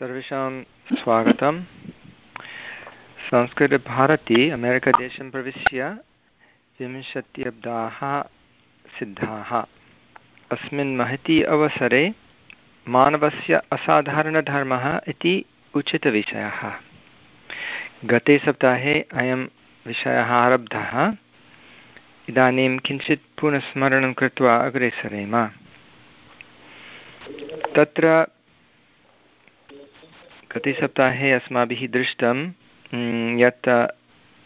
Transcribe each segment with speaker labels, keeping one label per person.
Speaker 1: सर्वेषां स्वागतं संस्कृतभारती अमेरिकादेशं प्रविश्य विंशत्यब्दाः सिद्धाः। अस्मिन् महति अवसरे मानवस्य असाधारणधर्मः इति उचितविषयः। गते सप्ताहे अयं विषयः आरब्धः। इदानीं किञ्चित् पुनस्मरणं कृत्वा अग्रे सरेम तत्र गते सप्ताहे अस्माभिः दृष्टं यत्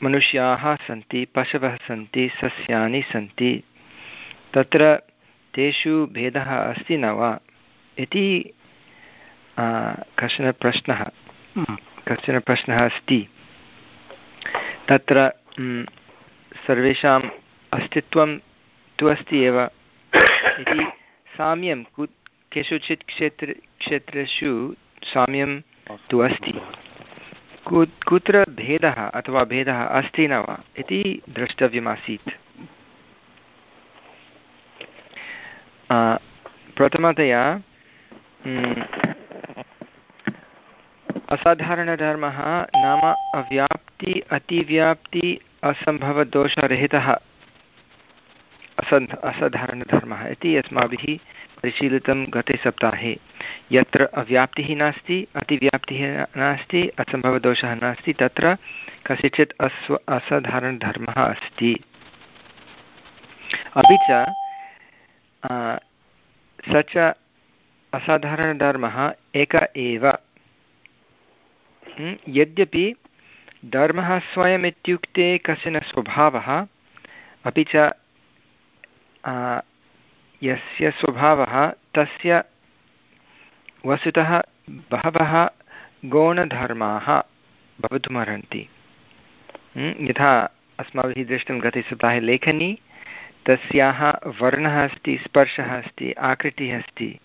Speaker 1: मनुष्याः सन्ति पशवः सन्ति सस्यानि सन्ति तत्र तेषु भेदः अस्ति न वा? इति कश्चन प्रश्नः। कश्चन प्रश्नः अस्ति। तत्र सर्वेषाम् अस्तित्वं तु अस्ति एव। इति साम्यं कु केषुचित् क्षेत्र क्षेत्रेषु साम्यं तु अस्ति। कुत्र भेदः अथवा भेदः अस्ति न वा? इति द्रष्टव्यमासीत्। प्रथमतया असाधारणधर्मः नाम अव्याप्ति, अतिव्याप्ति, असम्भवदोषरहितः असन्, असाधारणधर्मः इति अस्माभिः परिशीलितं गते सप्ताहे। यत्र अव्याप्तिः नास्ति, अतिव्याप्तिः नास्ति, असम्भवदोषः नास्ति, तत्र कस्यचित् अस्व, असाधारणधर्मः अस्ति। अपि च स च असाधारणधर्मः एक एव। यद्यपि धर्मः स्वयम् इत्युक्ते कश्चन स्वभावः, अपि च यस्य स्वभावः, तस्य वस्तुतः बहवः गौणधर्माः भवितुमर्हन्ति। यथा अस्माभिः दृष्टं गते सप्ताहे लेखनी, तस्याः वर्णः अस्ति, स्पर्शः अस्ति, आकृतिः अस्ति,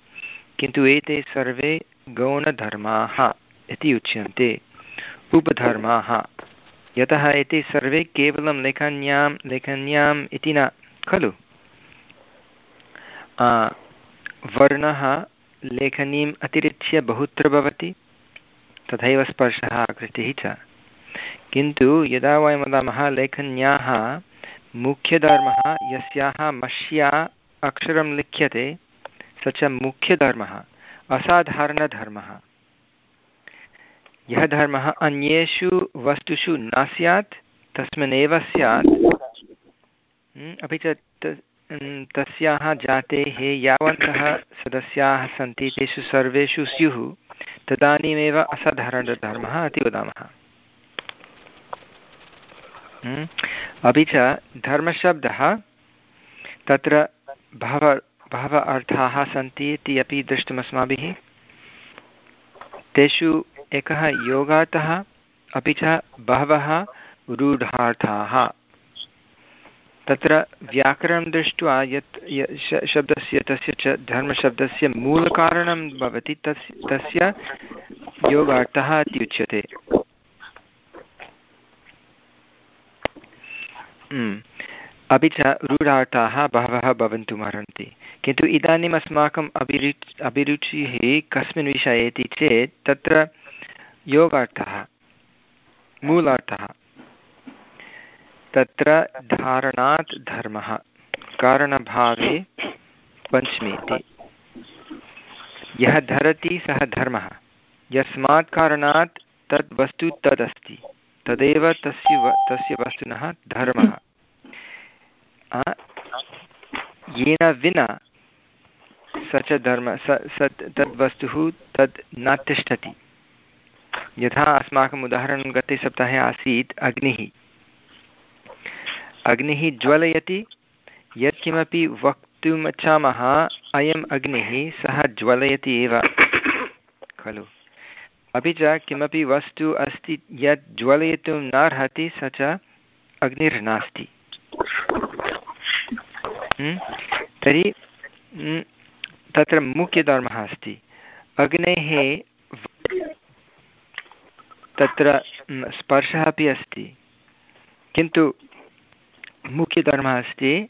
Speaker 1: किन्तु एते सर्वे गौणधर्माः इति उच्यन्ते, उपधर्माः। यतः एते सर्वे केवलं लेखन्यां, लेखन्याम् इति न, खलु? वर्णः लेखनीम् अतिरिच्य बहुत्र भवति, तथैव स्पर्शः आकृतिः च। किन्तु यदा वयं वदामः लेखन्याः मुख्यधर्मः, यस्याः मष्या अक्षरं लिख्यते, स च मुख्यधर्मः, असाधारणधर्मः। यः धर्मः अन्येषु वस्तुषु न स्यात् तस्मिन्नेव स्यात्। अपि च तस्याः जातेः यावन्तः सदस्याः सन्ति तेषु सर्वेषु स्युः। तदानीमेव असाधारणधर्मः इति वदामः। अपि च धर्मशब्दः तत्र बहवः बहवः अर्थाः सन्ति इति अपि दृष्टमस्माभिः तेषु एकः योगार्थः अपि च बहवः रूढार्थाः। तत्र व्याकरणं दृष्ट्वा यत् शब्दस्य, तस्य च धर्मशब्दस्य मूलकारणं भवति, तस्, तस्य योगार्थः इति उच्यते। अपि च रूढार्थाः बहवः भवितुमर्हन्ति किन्तु इदानीम् अस्माकम् अभिरु अभिरुचिः कस्मिन् विषये इति चेत् तत्र योगार्थः, मूलार्थः तत्र धारणात् धर्मः। कारणभावे पञ्चमी इति यः धरति सः धर्मः। यस्मात् कारणात् तद् वस्तु तदस्ति। तदेव तस्य व तस्य वस्तुनः धर्मः। येन विना स च धर्म स स तद्वस्तुः तद् न तिष्ठति। यथा अस्माकम् उदाहरणं गते सप्ताहे आसीत् अग्निः। अग्निः ज्वलयति, यत्किमपि वक्तुमिच्छामः, अयम् अग्निः सः ज्वलयति एव। खलु। अपि च किमपि वस्तु अस्ति यत् ज्वलयितुं नार्हति, स च अग्निर्नास्ति। तर्हि तत्र मुख्यधर्मः अस्ति। अग्नेः तत्र स्पर्शः अपि अस्ति। किन्तु मुख्यधर्मः अस्ति।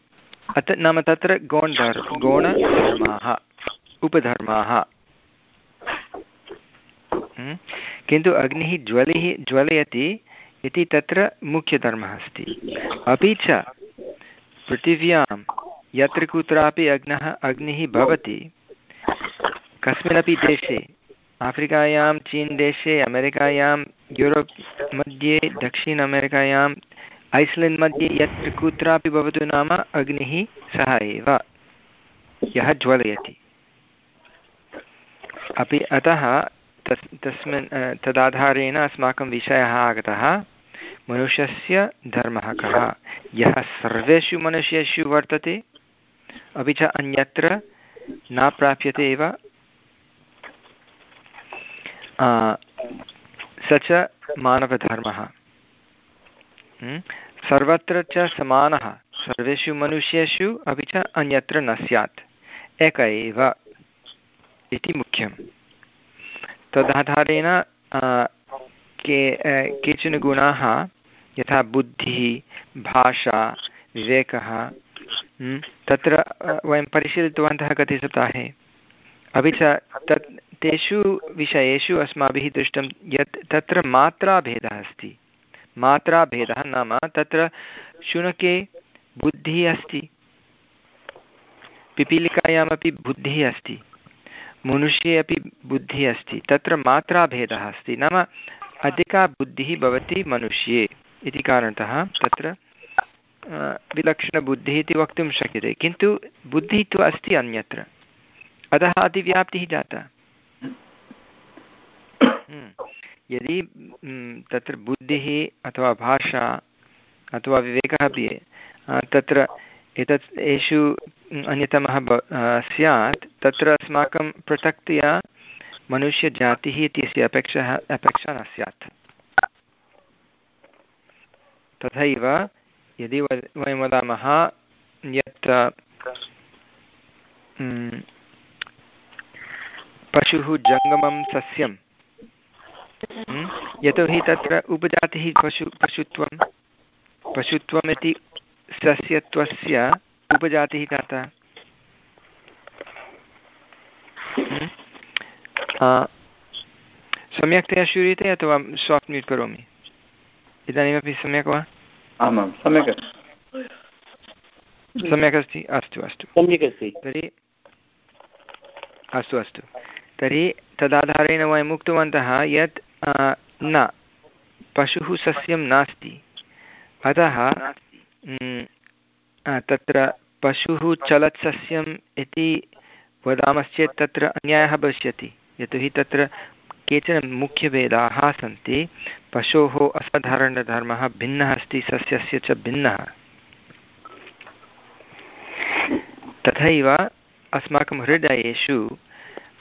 Speaker 1: अत नाम तत्र गौणधर् गौणधर्माः उपधर्माः। हम्म? किन्तु अग्निः ज्वलिः, ज्वलयति इति तत्र मुख्यधर्मः अस्ति। अपि च पृथिव्यां यत्र कुत्रापि अग्नः, अग्निः भवति। कस्मिन्नपि देशे, आफ्रिकायां चीन् देशे अमेरिकायां, यूरोप् मध्ये दक्षिण अमेरिकायाम् ऐस्लेण्ड् मध्ये यत्र कुत्रापि भवतु नाम अग्निः सः एव। यः ज्वलयति। अपि अतः तस्, तस्मिन् तदाधारेण अस्माकं विषयः आगतः, मनुष्यस्य धर्मः कः? यः सर्वेषु मनुष्येषु वर्तते, अपि च अन्यत्र न प्राप्यते एव। स च मानवधर्मः। सर्वत्र च समानः। सर्वेषु मनुष्येषु अपि च अन्यत्र न स्यात्। एक एव इति मुख्यं तदाधारेण के केचन गुणाः, यथा बुद्धिः, भाषा, विवेकः तत्र वयं परिशीलितवन्तः कति सप्ताहे। अपि च तत्, तेषु विषयेषु अस्माभिः दृष्टं यत् तत्र मात्राभेदः अस्ति। मात्राभेदः नाम तत्र शुनके बुद्धिः अस्ति। पिपीलिकायामपि बुद्धिः अस्ति। मनुष्ये अपि बुद्धिः अस्ति। तत्र मात्राभेदः अस्ति। नाम अधिका बुद्धिः भवति मनुष्ये इति कारणतः तत्र विलक्षणबुद्धिः इति वक्तुं शक्यते। किन्तु बुद्धिः तु अस्ति अन्यत्र। अतः अतिव्याप्तिः जाता। हम्म। यदि तत्र बुद्धिः अथवा भाषा अथवा विवेकः अपि तत्र एतत्, एषु अन्यतमः स्यात्, तत्र अस्माकं पृथक्तया मनुष्यजातिः इत्यस्य अपेक्षा अपेक्षा न स्यात्। तथैव, यदि वयं वदामः, यत् पशुः जङ्गमं सस्यं यतोहि तत्र उपजातिः पशु पशुत्वं पशुत्वम् इति सस्यत्वस्य उपजातिः जाता। सम्यक्तया श्रूयते अथवा साफ्ट् म्यूट् करोमि? इदानीमपि सम्यक् वा?
Speaker 2: आमां सम्यक्
Speaker 1: सम्यक् अस्ति? अस्तु अस्तु।
Speaker 2: सम्यक् अस्ति।
Speaker 1: तर्हि अस्तु अस्तु। तर्हि तदाधारेण वयम् उक्तवन्तः यत् न. पशुः सस्यं नास्ति. अतः तत्र पशुः चलत् सस्यम् इति वदामश्चेत् तत्र अन्यायः भविष्यति. यतोहि तत्र केचन मुख्यभेदाः सन्ति. पशोः असाधारणधर्मः भिन्नः अस्ति, सस्यस्य च भिन्नः. तथैव अस्माकं हृदयेषु,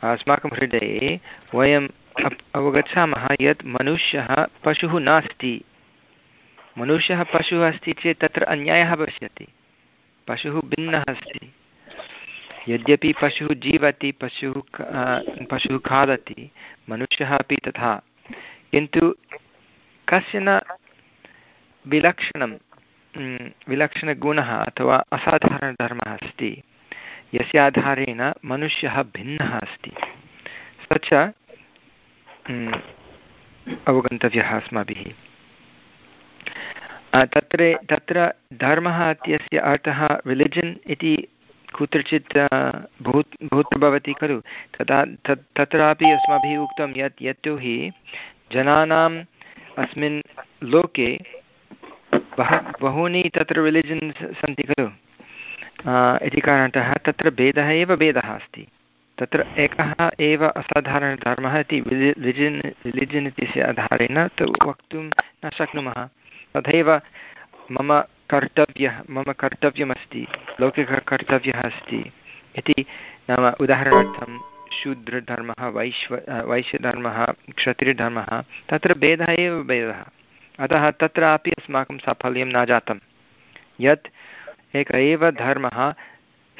Speaker 1: अस्माकं हृदये वयम् अवगच्छामः यत् मनुष्यः पशुः नास्ति। मनुष्यः पशुः अस्ति चेत् तत्र अन्यायः भविष्यति। पशुः भिन्नः अस्ति। यद्यपि पशुः जीवति, पशुः पशुः खादति, मनुष्यः अपि तथा। किन्तु कश्चन विलक्षणं विलक्षणगुणः अथवा असाधारणधर्मः अस्ति यस्य आधारेण मनुष्यः भिन्नः अस्ति। स च अवगन्तव्यः अस्माभिः। तत्र तत्र धर्मः इत्यस्य अर्थः रिलिजन् इति कुत्रचित् बहु बहुत्र भवति खलु। तदा, तत्, तत्रापि अस्माभिः उक्तं यत् यतोहि जनानाम् अस्मिन् लोके बह, बहूनि तत्र रिलिजन् सन्ति खलु। इति कारणतः तत्र भेदः एव भेदः अस्ति। तत्र एकः एव असाधारणधर्मः इति रिलिजन् रिलिजन् इत्यस्य आधारेण तु वक्तुं न शक्नुमः। तथैव मम कर्तव्यः, मम कर्तव्यमस्ति लौकिककर्तव्यः अस्ति इति नाम उदाहरणार्थं शूद्रधर्मः, वैश्व, वैश्यधर्मः, क्षत्रियधर्मः, तत्र भेदः एव भेदः। अतः तत्रापि अस्माकं साफल्यं न जातं यत् एक एव धर्मः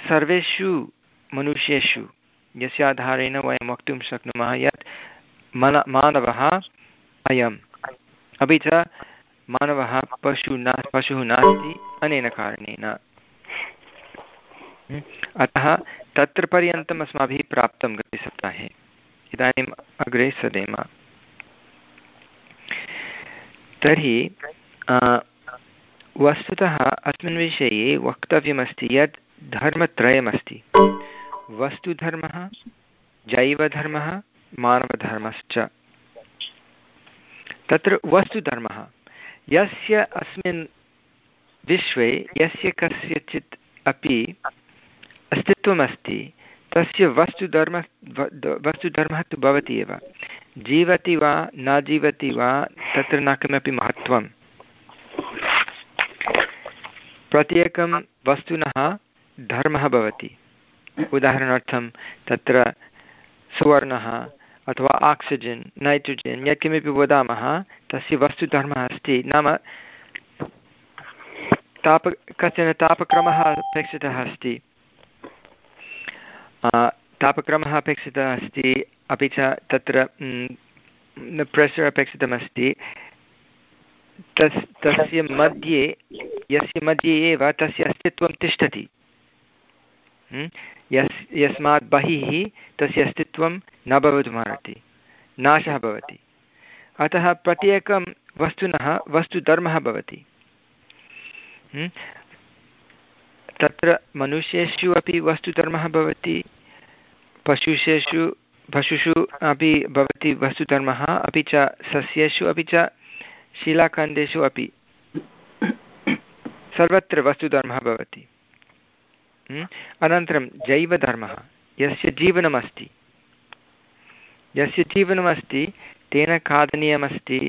Speaker 1: सर्वेषु मनुष्येषु यस्य आधारेण वयं वक्तुं शक्नुमः यत् मन मानवः अयम्। अपि च मानवः पशु न पशुः नास्ति अनेन कारणेन। अतः तत्र पर्यन्तम् अस्माभिः प्राप्तं गतसप्ताहे। इदानीम् अग्रे सदेम। तर्हि वस्तुतः अस्मिन् विषये वक्तव्यमस्ति यत् धर्मत्रयमस्ति। वस्तुधर्मः, जैवधर्मः, मानवधर्मश्च। तत्र वस्तुधर्मः, यस्य अस्मिन् विश्वे, यस्य कस्यचित् अपि अस्तित्वमस्ति, तस्य वस्तुधर्म वस्तुधर्मः तु भवति एव। जीवति वा, न जीवति वा, तत्र न किमपि महत्त्वं प्रत्येकं वस्तुनः धर्मः भवति। उदाहरणार्थं तत्र सुवर्णः अथवा आक्सिजन् नैट्रोजन् यत्किमपि वदामः, तस्य वस्तुधर्मः अस्ति। नाम ताप, कश्चन तापक्रमः अपेक्षितः अस्ति। तापक्रमः अपेक्षितः अस्ति, अपि च तत्र प्रेशर् अपेक्षितमस्ति। तस्, तस्य मध्ये, यस्य मध्ये एव तस्य अस्तित्वं तिष्ठति। यस्, यस्मात् बहिः तस्य अस्तित्वं न भवितुमर्हति नाशः भवति। अतः प्रत्येकं वस्तुनः वस्तुधर्मः भवति। तत्र मनुष्येषु अपि वस्तुधर्मः भवति पशुषु पशुषु अपि भवति वस्तुधर्मः, अपि च सस्येषु अपि च शिलाखण्डेषु अपि। सर्वत्र वस्तुधर्मः भवति। अनन्तरं जैवधर्मः। यस्य जीवनमस्ति। यस्य जीवनमस्ति, तेन खादनीयमस्ति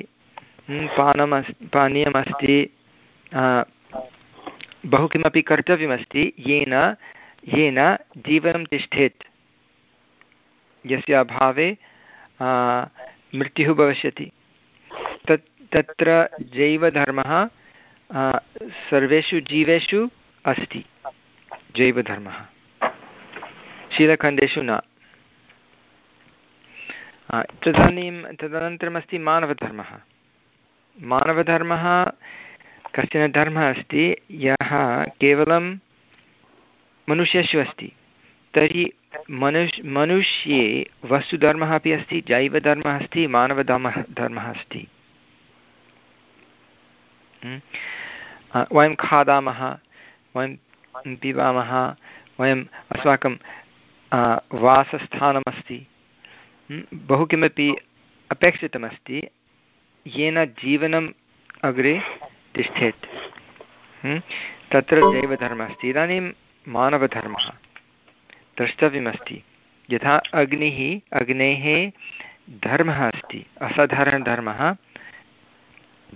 Speaker 1: पानमस्, पानीयमस्ति बहु किमपि कर्तव्यमस्ति, येन येन जीवनं तिष्ठेत्। यस्य अभावे मृत्युः भविष्यति। तत्, तत्र जैवधर्मः सर्वेषु जीवेषु अस्ति। जैवधर्मः शीलखण्डेषु न। तदानीं, तदनन्तरमस्ति मानवधर्मः। मानवधर्मः कश्चन धर्मः अस्ति, यः केवलं मनुष्येषु अस्ति। तर्हि मनुष्, मनुष्ये वस्तुधर्मः अपि अस्ति, जैवधर्मः अस्ति, मानवधर्मः, धर्मः अस्ति। वयं खादामः, वयं पिबामः वयम् अस्माकं वासस्थानमस्ति। बहु किमपि अपेक्षितमस्ति। येन जीवनम् अग्रे तिष्ठेत्। तत्र जैवधर्मः अस्ति इदानीं मानवधर्मः द्रष्टव्यमस्ति। यथा अग्निः, अग्नेः धर्मः अस्ति। असाधारणधर्मः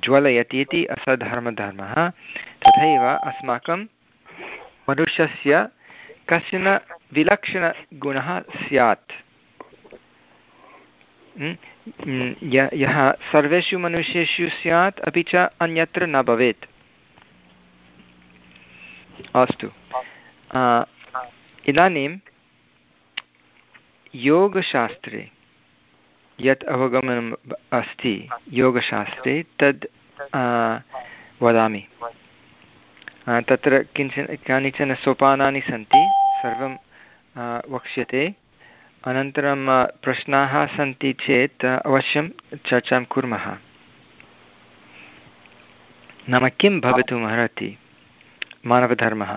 Speaker 1: ज्वलयति इति असाधारणधर्मः तथैव अस्माकं मनुष्यस्य कश्चन विलक्षणगुणः स्यात्। यः सर्वेषु मनुष्येषु स्यात्, अपि च अन्यत्र न भवेत्। अस्तु। इदानीं योगशास्त्रे यत् अवगमनम् अस्ति, योगशास्त्रे तद् वदामि। तत्र किंचन कानिचन सोपानानि सन्ति सर्वं वक्ष्यते। अनन्तरं प्रश्नाः सन्ति चेत् अवश्यं चर्चां कुर्मः। नाम किं भवितुमर्हति मानवधर्मः।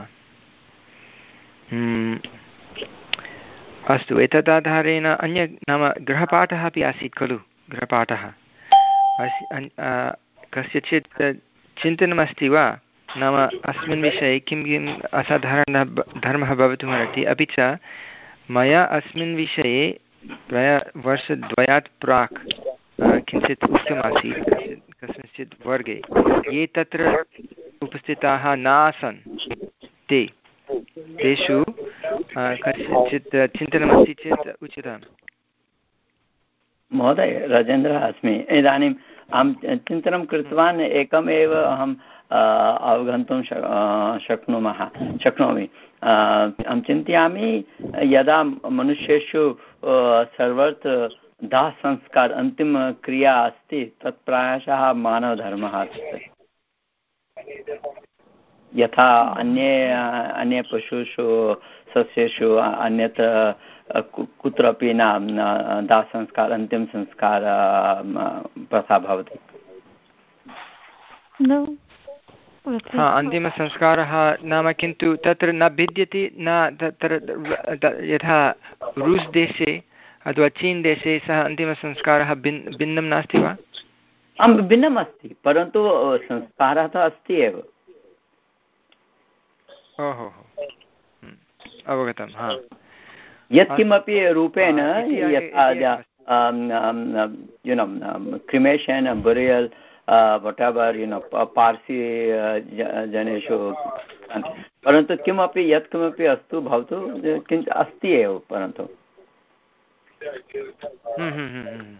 Speaker 1: हम्म, अस्तु एतदाधारेण अन्य नाम गृहपाठः अपि आसीत् खलु गृहपाठः। कस्यचित् चिन्तनमस्ति वा? नाम अस्मिन् विषये किं किम् असाधारणः धर्मः भवितुमर्हति? अपि च, मया अस्मिन् विषये प्राय वर्षद्वयात् प्राक् किञ्चित् उक्तमासीत् कस्मिंश्चित् वर्गे। ये तत्र उपस्थिताः नासन्, ते, तेषु कस्यचित् चिन्तनमस्ति चेत् उचितम्।
Speaker 2: महोदय, राजेन्द्रः अस्मि। इदानीम् अहं चिन्तनं कृतवान्, एकमेव अहं अवगन्तुं शक्नुमः, शक्नोमि। अहं चिन्तयामि, यदा मनुष्येषु सर्वत्र दाहसंस्कार अन्तिमक्रिया अस्ति, तत् प्रायशः मानवधर्मः अस्ति। यथा अन्ये अन्ये पशुषु सस्येषु अन्यत् कुत्रापि न दाहसंस्कार अन्तिमसंस्कार प्रथा भवति।
Speaker 1: हा अन्तिमसंस्कारः नाम किन्तु तत्र न भिद्यते न तत्र यथा रूस् देशे अथवा चीन् देशे सः अन्तिमसंस्कारः भिन् भिन्नं नास्ति वा?
Speaker 2: आं भिन्नम् अस्ति परन्तु संस्कारः तु अस्ति एव।
Speaker 1: ओहो अवगतं हा।
Speaker 2: यत्किमपि रूपेण you know cremation burial whatever you know Parsi जनेषु परन्तु किमपि यत्किमपि अस्तु भवतु किञ्चित् अस्ति एव परन्तु।
Speaker 1: हम्म, हम्म,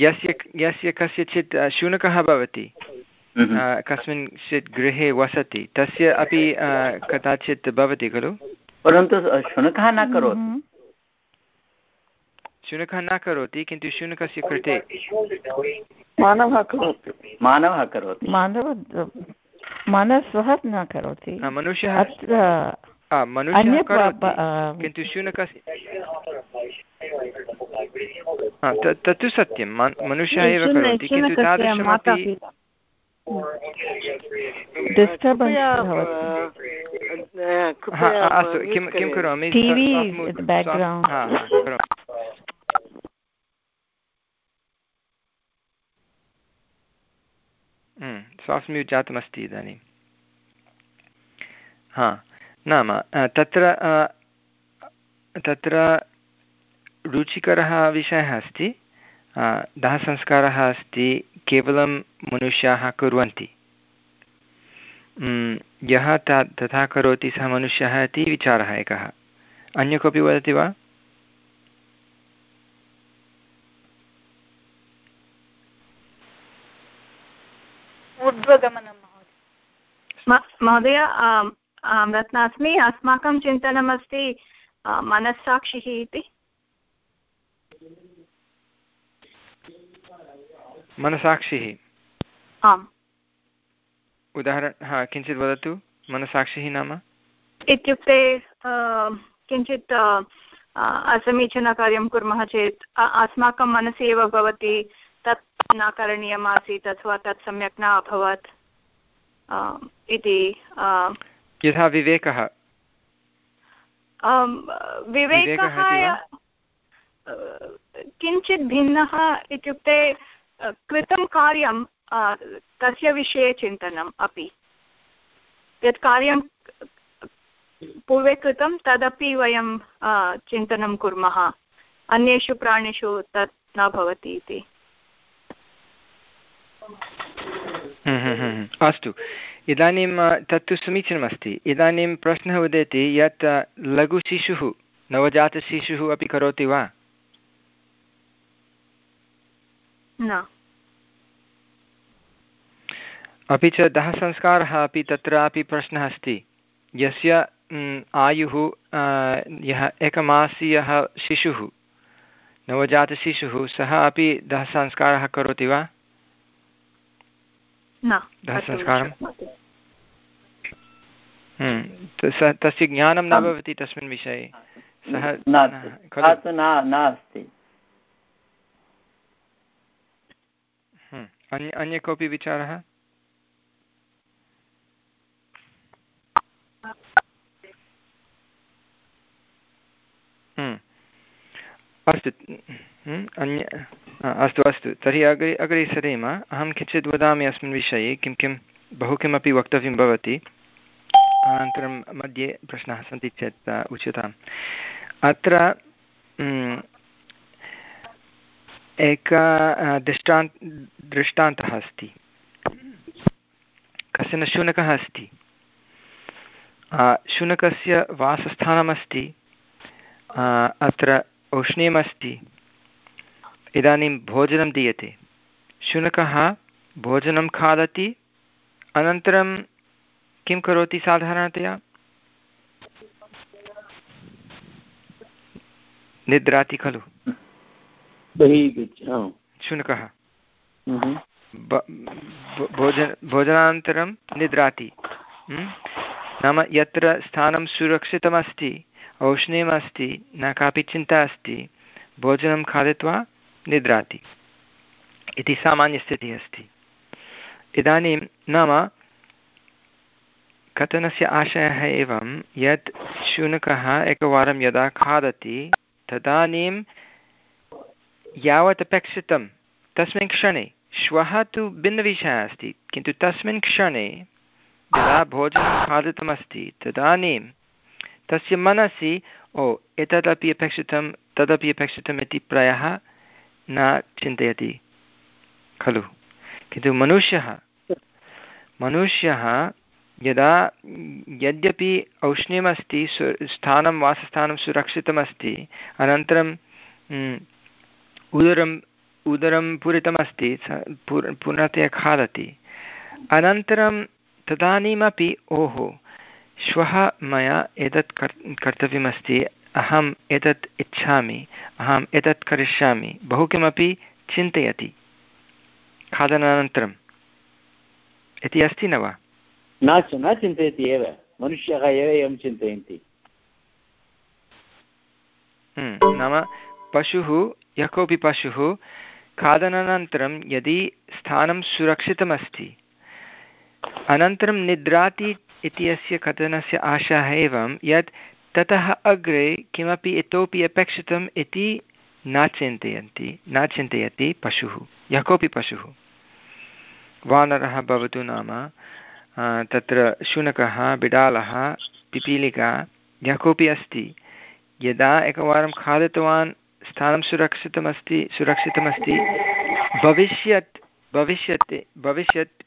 Speaker 1: यस्य यस्य कस्यचित् शुनकः भवति। कस्मिंश्चित् गृहे वसति। तस्य अपि कदाचित् भवति खलु?
Speaker 2: परन्तु शुनकः न करोति।
Speaker 1: शुनकः न करोति किन्तु शुनकस्य कृते।
Speaker 3: मानवः करोति।
Speaker 2: मानवः करोति।
Speaker 3: मानव मानवः न करोति।
Speaker 1: मनुष्यः मनुष्यः करोति किन्तु शुनकस्य तत्तु सत्यं। मनुष्यः एव करोति किन्तु तादृशमपि अस्तु किं किं करोमि साफ्ट् म्यूट् जातमस्ति इदानीं हा नाम तत्र तत्र रुचिकरः विषयः अस्ति दाहसंस्कारः अस्ति केवलं मनुष्याः कुर्वन्ति। यः ता तथा करोति सः मनुष्यः इति विचारः एकः। अन्य कोऽपि वदति वा?
Speaker 4: महोदय। रत्नास्मि अस्माकं चिन्तनमस्ति मनस्साक्षिः इति।
Speaker 1: मनसाक्षिः। आम्। उदाहरण हा किञ्चित् वदतु मनसाक्षिः नाम?
Speaker 4: इत्युक्ते किञ्चित् असमीचीनकार्यं कुर्मः चेत् अस्माकं मनसि एव भवति तत् न करणीयम् आसीत् अथवा तत् सम्यक् न अभवत् इति
Speaker 1: यथा विवेकः।
Speaker 4: विवेकः किञ्चित् भिन्नः इत्युक्ते कृतं कार्यं तस्य विषये चिन्तनम् अपि। यत् कार्यं पूर्वे कृतं तदपि वयं चिन्तनं कुर्मः। अन्येषु प्राणिषु तत् न भवति इति।
Speaker 1: हम्म, हम्म, हम्म, अस्तु। इदानीं तत्तु समीचीनमस्ति। इदानीं प्रश्नः उदेति यत् लघुशिशुः नवजातशिशुः अपि करोति वा? अपि च दहसंस्कारः अपि तत्रापि प्रश्नः अस्ति। यस्य आयुः यः एकमासीयः शिशुः नवजातशिशुः सः अपि दहसंस्कारः करोति वा? दहसंस्कारं? हम्म, तस्य ज्ञानं न भवति तस्मिन् विषये। सः
Speaker 2: नास्ति।
Speaker 1: अन्य अन्य कोऽपि विचारः? हम्म, अस्तु अन्य अस्तु अस्तु। तर्हि अग्रे अग्रे सरेम। अहं किञ्चित् वदामि अस्मिन् विषये किं किं बहु किमपि वक्तव्यं भवति। अनन्तरं मध्ये प्रश्नाः सन्ति चेत् उच्यताम्। अत्र एका दृष्टान् दृष्टान्तः अस्ति। कश्चन शुनकः अस्ति। शुनकस्य वासस्थानमस्ति। अत्र औष्ण्यमस्ति इदानीं भोजनं दीयते। शुनकः भोजनं खादति। अनन्तरं किं करोति साधारणतया? निद्राति खलु। शुनकः।
Speaker 3: हम्म।
Speaker 1: भोजन भोजनानन्तरं निद्राति। हम्म? नाम यत्र स्थानं सुरक्षितमस्ति औष्ण्यमस्ति न कापि चिन्ता अस्ति भोजनं खादित्वा निद्राति। इति सामान्यस्थितिः अस्ति। इदानीं नाम कथनस्य आशयः एवं यत् शुनकः एकवारं यदा खादति तदानीं यावत् अपेक्षितं। तस्मिन् क्षणे श्वः तु भिन्नविषयः अस्ति, किन्तु तस्मिन् क्षणे यदा भोजनं खादितमस्ति तदानीं तस्य मनसि, ओ, एतदपि अपेक्षितं, तदपि अपेक्षितम् इति प्रायः न चिन्तयति। खलु। किन्तु मनुष्यः मनुष्यः यदा यद्यपि औष्ण्यमस्ति, सु, स्थानं, वासस्थानं सुरक्षितमस्ति, अनन्तरं उदरम् उदरं पूरितमस्ति पूर्णतया खादति। अनन्तरं तदानीमपि ओहो श्वः मया एतत् कर् कर्तव्यमस्ति अहम् एतत् इच्छामि अहम् एतत् करिष्यामि बहु किमपि चिन्तयति। खादनानन्तरम्। इति अस्ति न वा?
Speaker 5: न न चिन्तयति एव। मनुष्यः एव एवं चिन्तयन्ति।
Speaker 1: हम्म, नाम पशुः यः कोऽपि पशुः खादनानन्तरं यदि स्थानं सुरक्षितमस्ति। अनन्तरं निद्राति इत्यस्य कथनस्य आशः एवं यत् ततः अग्रे किमपि इतोपि अपेक्षितम् इति न चिन्तयन्ति, न चिन्तयति पशुः यः कोऽपि पशुः। वानरः भवतु नाम तत्र शुनकः, बिडालः, पिपीलिका यः कोऽपि अस्ति। यदा एकवारं खादितवान् स्थानं सुरक्षितमस्ति सुरक्षितमस्ति। भविष्यत् भविष्यत् भविष्यत्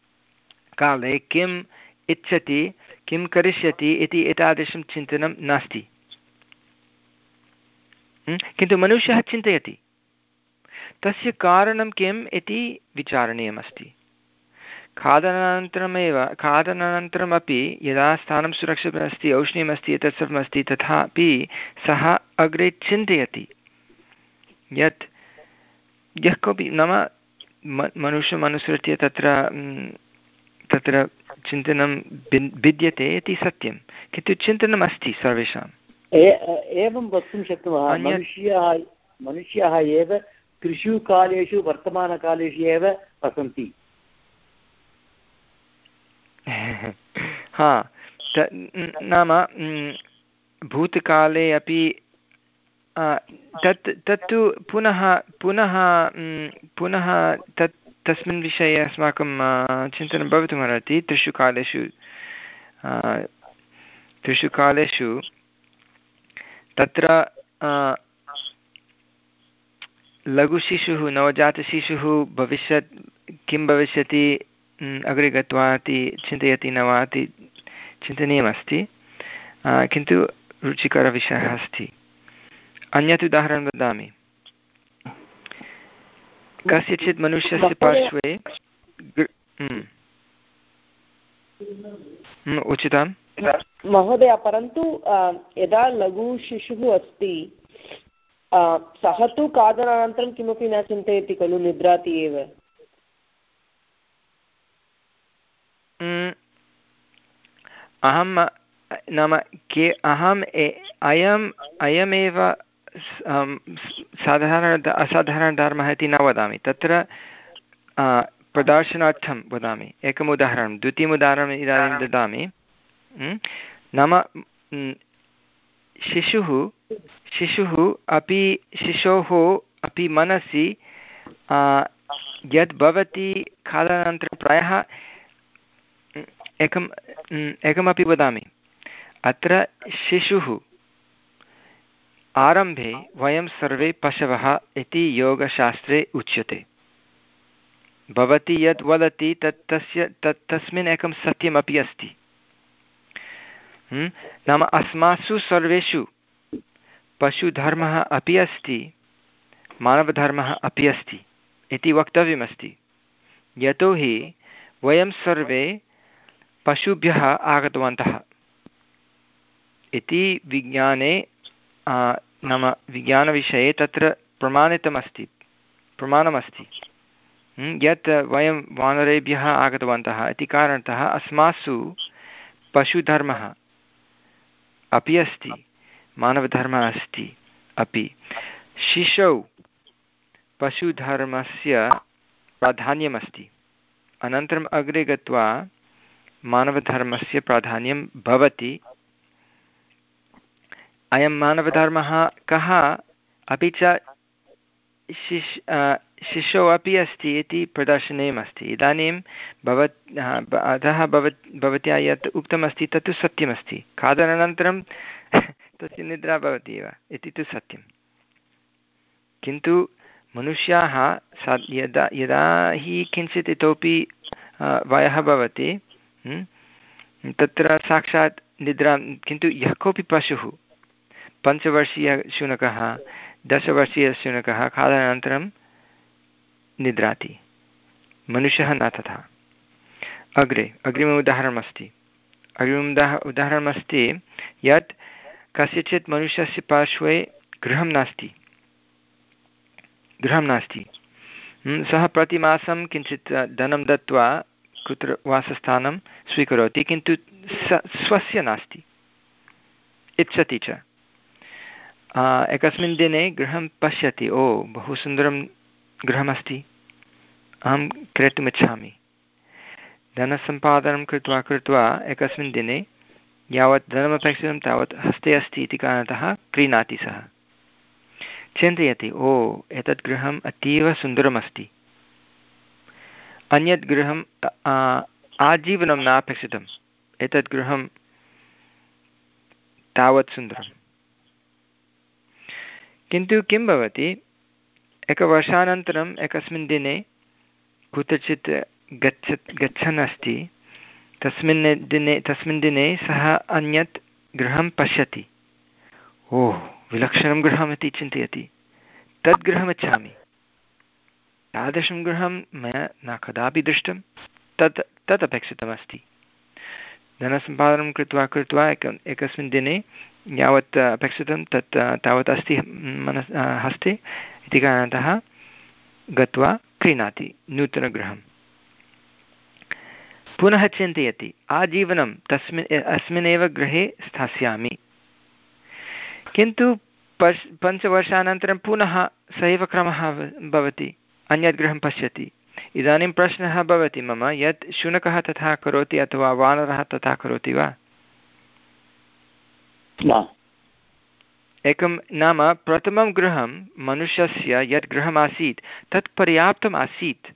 Speaker 1: काले किम् इच्छति, किं करिष्यति इति एतादृशं चिन्तनं नास्ति। किन्तु मनुष्यः चिन्तयति। तस्य कारणं किम् इति विचारणीयमस्ति। खादनानन्तरमेव, खादनानन्तरमपि यदा स्थानं सुरक्षितमस्ति, औष्ण्यमस्ति, एतत् सर्वमस्ति, तथापि सः अग्रे चिन्तयति। यत् यः कोऽपि नाम मनुष्यम् अनुसृत्य तत्र तत्र चिन्तनं भिद्यते इति सत्यं। किन्तु चिन्तनम् अस्ति सर्वेषाम्
Speaker 5: एवं वक्तुं शक्नुमः। मनुष्याः मनुष्याः एव त्रिषु कालेषु वर्तमानकालेषु एव वसन्ति।
Speaker 1: हा नाम भूतकाले अपि तत्, तत्तु पुनः पुनः पुनः तत्, तस्मिन् विषये अस्माकं चिन्तनं भवितुमर्हति त्रिषु कालेषु त्रिषु कालेषु तत्र लघुशिशुः, नवजातशिशुः भविष्यत्, किं भविष्यति अग्रे गत्वा इति चिन्तयति न वा इति चिन्तनीयमस्ति। किन्तु रुचिकरविषयः अस्ति। अन्यत् उदाहरणं वदामि कस्यचित् मनुष्यस्य पार्श्वे हम्म। हम्म, उचितं
Speaker 3: महोदय परन्तु यदा लघुशिशुः अस्ति सः तु खादनानन्तरं किमपि न चिन्तयति खलु निद्राति एव
Speaker 1: हम्म। अहं नाम के अहम् अयम् अयमेव साधारण असाधारणधर्मः इति न वदामि। तत्र प्रदर्शनार्थं वदामि। एकम् उदाहरणं द्वितीयम् उदाहरणम् इदानीं ददामि। नाम शिशुः शिशुः अपि शिशोः अपि मनसि यद् भवति खादनानन्तरं प्रायः एकम् एकमपि वदामि। अत्र शिशुः आरम्भे वयं सर्वे पशवः इति योगशास्त्रे उच्यते। भवती यद् वदति तत् तस्य तत् तस्मिन् एकं सत्यमपि अस्ति? नाम अस्मासु सर्वेषु पशुधर्मः अपि अस्ति, मानवधर्मः अपि अस्ति इति वक्तव्यमस्ति। यतोहि वयं सर्वे पशुभ्यः आगतवन्तः। इति विज्ञाने नाम विज्ञानविषये तत्र प्रमाणितमस्ति, प्रमाणमस्ति। यत् वयं वानरेभ्यः आगतवन्तः, इति कारणतः अस्मासु पशुधर्मः अपि अस्ति, मानवधर्मः अस्ति अपि। शिशौ पशुधर्मस्य प्राधान्यमस्ति। अनन्तरम् अग्रे गत्वा मानवधर्मस्य प्राधान्यं भवति। अयं मानवधर्मः कः अपि च शिश् शिशौ अपि अस्ति इति प्रदर्शनीयम् अस्ति इदानीं भवत् अतः भवत्, भवत्या यत् उक्तमस्ति तत्तु सत्यमस्ति। खादनानन्तरं तस्य निद्रा भवति एव, इति तु सत्यं किन्तु मनुष्याः सा, यदा यदा हि किञ्चित् इतोपि वयः भवति तत्र साक्षात् निद्रां, किन्तु यः कोऽपि पशुः पञ्चवर्षीयशुनकः, दशवर्षीयशुनकः खादनानन्तरं निद्राति। मनुष्यः न तथा। अग्रे, अग्रिमम् उदाहरणमस्ति। अग्रिमम् उदाह उदाहरणमस्ति यत् कस्यचित् मनुष्यस्य पार्श्वे गृहं नास्ति। गृहं नास्ति। सः प्रतिमासं किञ्चित् धनं दत्त्वा कुत्र वासस्थानं स्वीकरोति, किन्तु स, स्वस्य नास्ति। इच्छति च। एकस्मिन् दिने गृहं पश्यति। ओ, बहु सुन्दरं गृहमस्ति। अहं क्रेतुमिच्छामि। धनसम्पादनं कृत्वा कृत्वा एकस्मिन् दिने यावत् धनमपेक्षितं तावत् हस्ते अस्ति इति कारणतः क्रीणाति सः। चिन्तयति, ओ, एतत् गृहम् अतीव सुन्दरमस्ति। अन्यत् गृहम् आजीवनं नापेक्षितम्। एतत् गृहं तावत् सुन्दरं किन्तु किं भवति? एकवर्षानन्तरम् एकस्मिन् दिने कुत्रचित् गच्छ गच्छन् अस्ति। तस्मिन् दिने तस्मिन् दिने सः अन्यत् गृहं पश्यति। ओह्, विलक्षणं गृहमिति चिन्तयति। तद् गृहमिच्छामि। तादृशं गृहं मया न कदापि दृष्टं। तत् तत् अपेक्षितमस्ति धनसम्पादनं कृत्वा कृत्वा एक एकस्मिन् दिने यावत् अपेक्षितं तत् तावत् अस्ति, मनस् हस्ते इति कारणतः गत्वा क्रीणाति नूतनगृहं पुनः चिन्तयति, आजीवनं तस्मिन् अस्मिन्नेव गृहे स्थास्यामि। किन्तु पश्, पञ्चवर्षानन्तरं पुनः स एव क्रमः भवति अन्यत् गृहं पश्यति। इदानीं प्रश्नः भवति मम यत् शुनकः तथा करोति अथवा वानरः तथा करोति वा? एकं नाम प्रथमं गृहं मनुष्यस्य यत् गृहमासीत् तत् पर्याप्तम् आसीत्।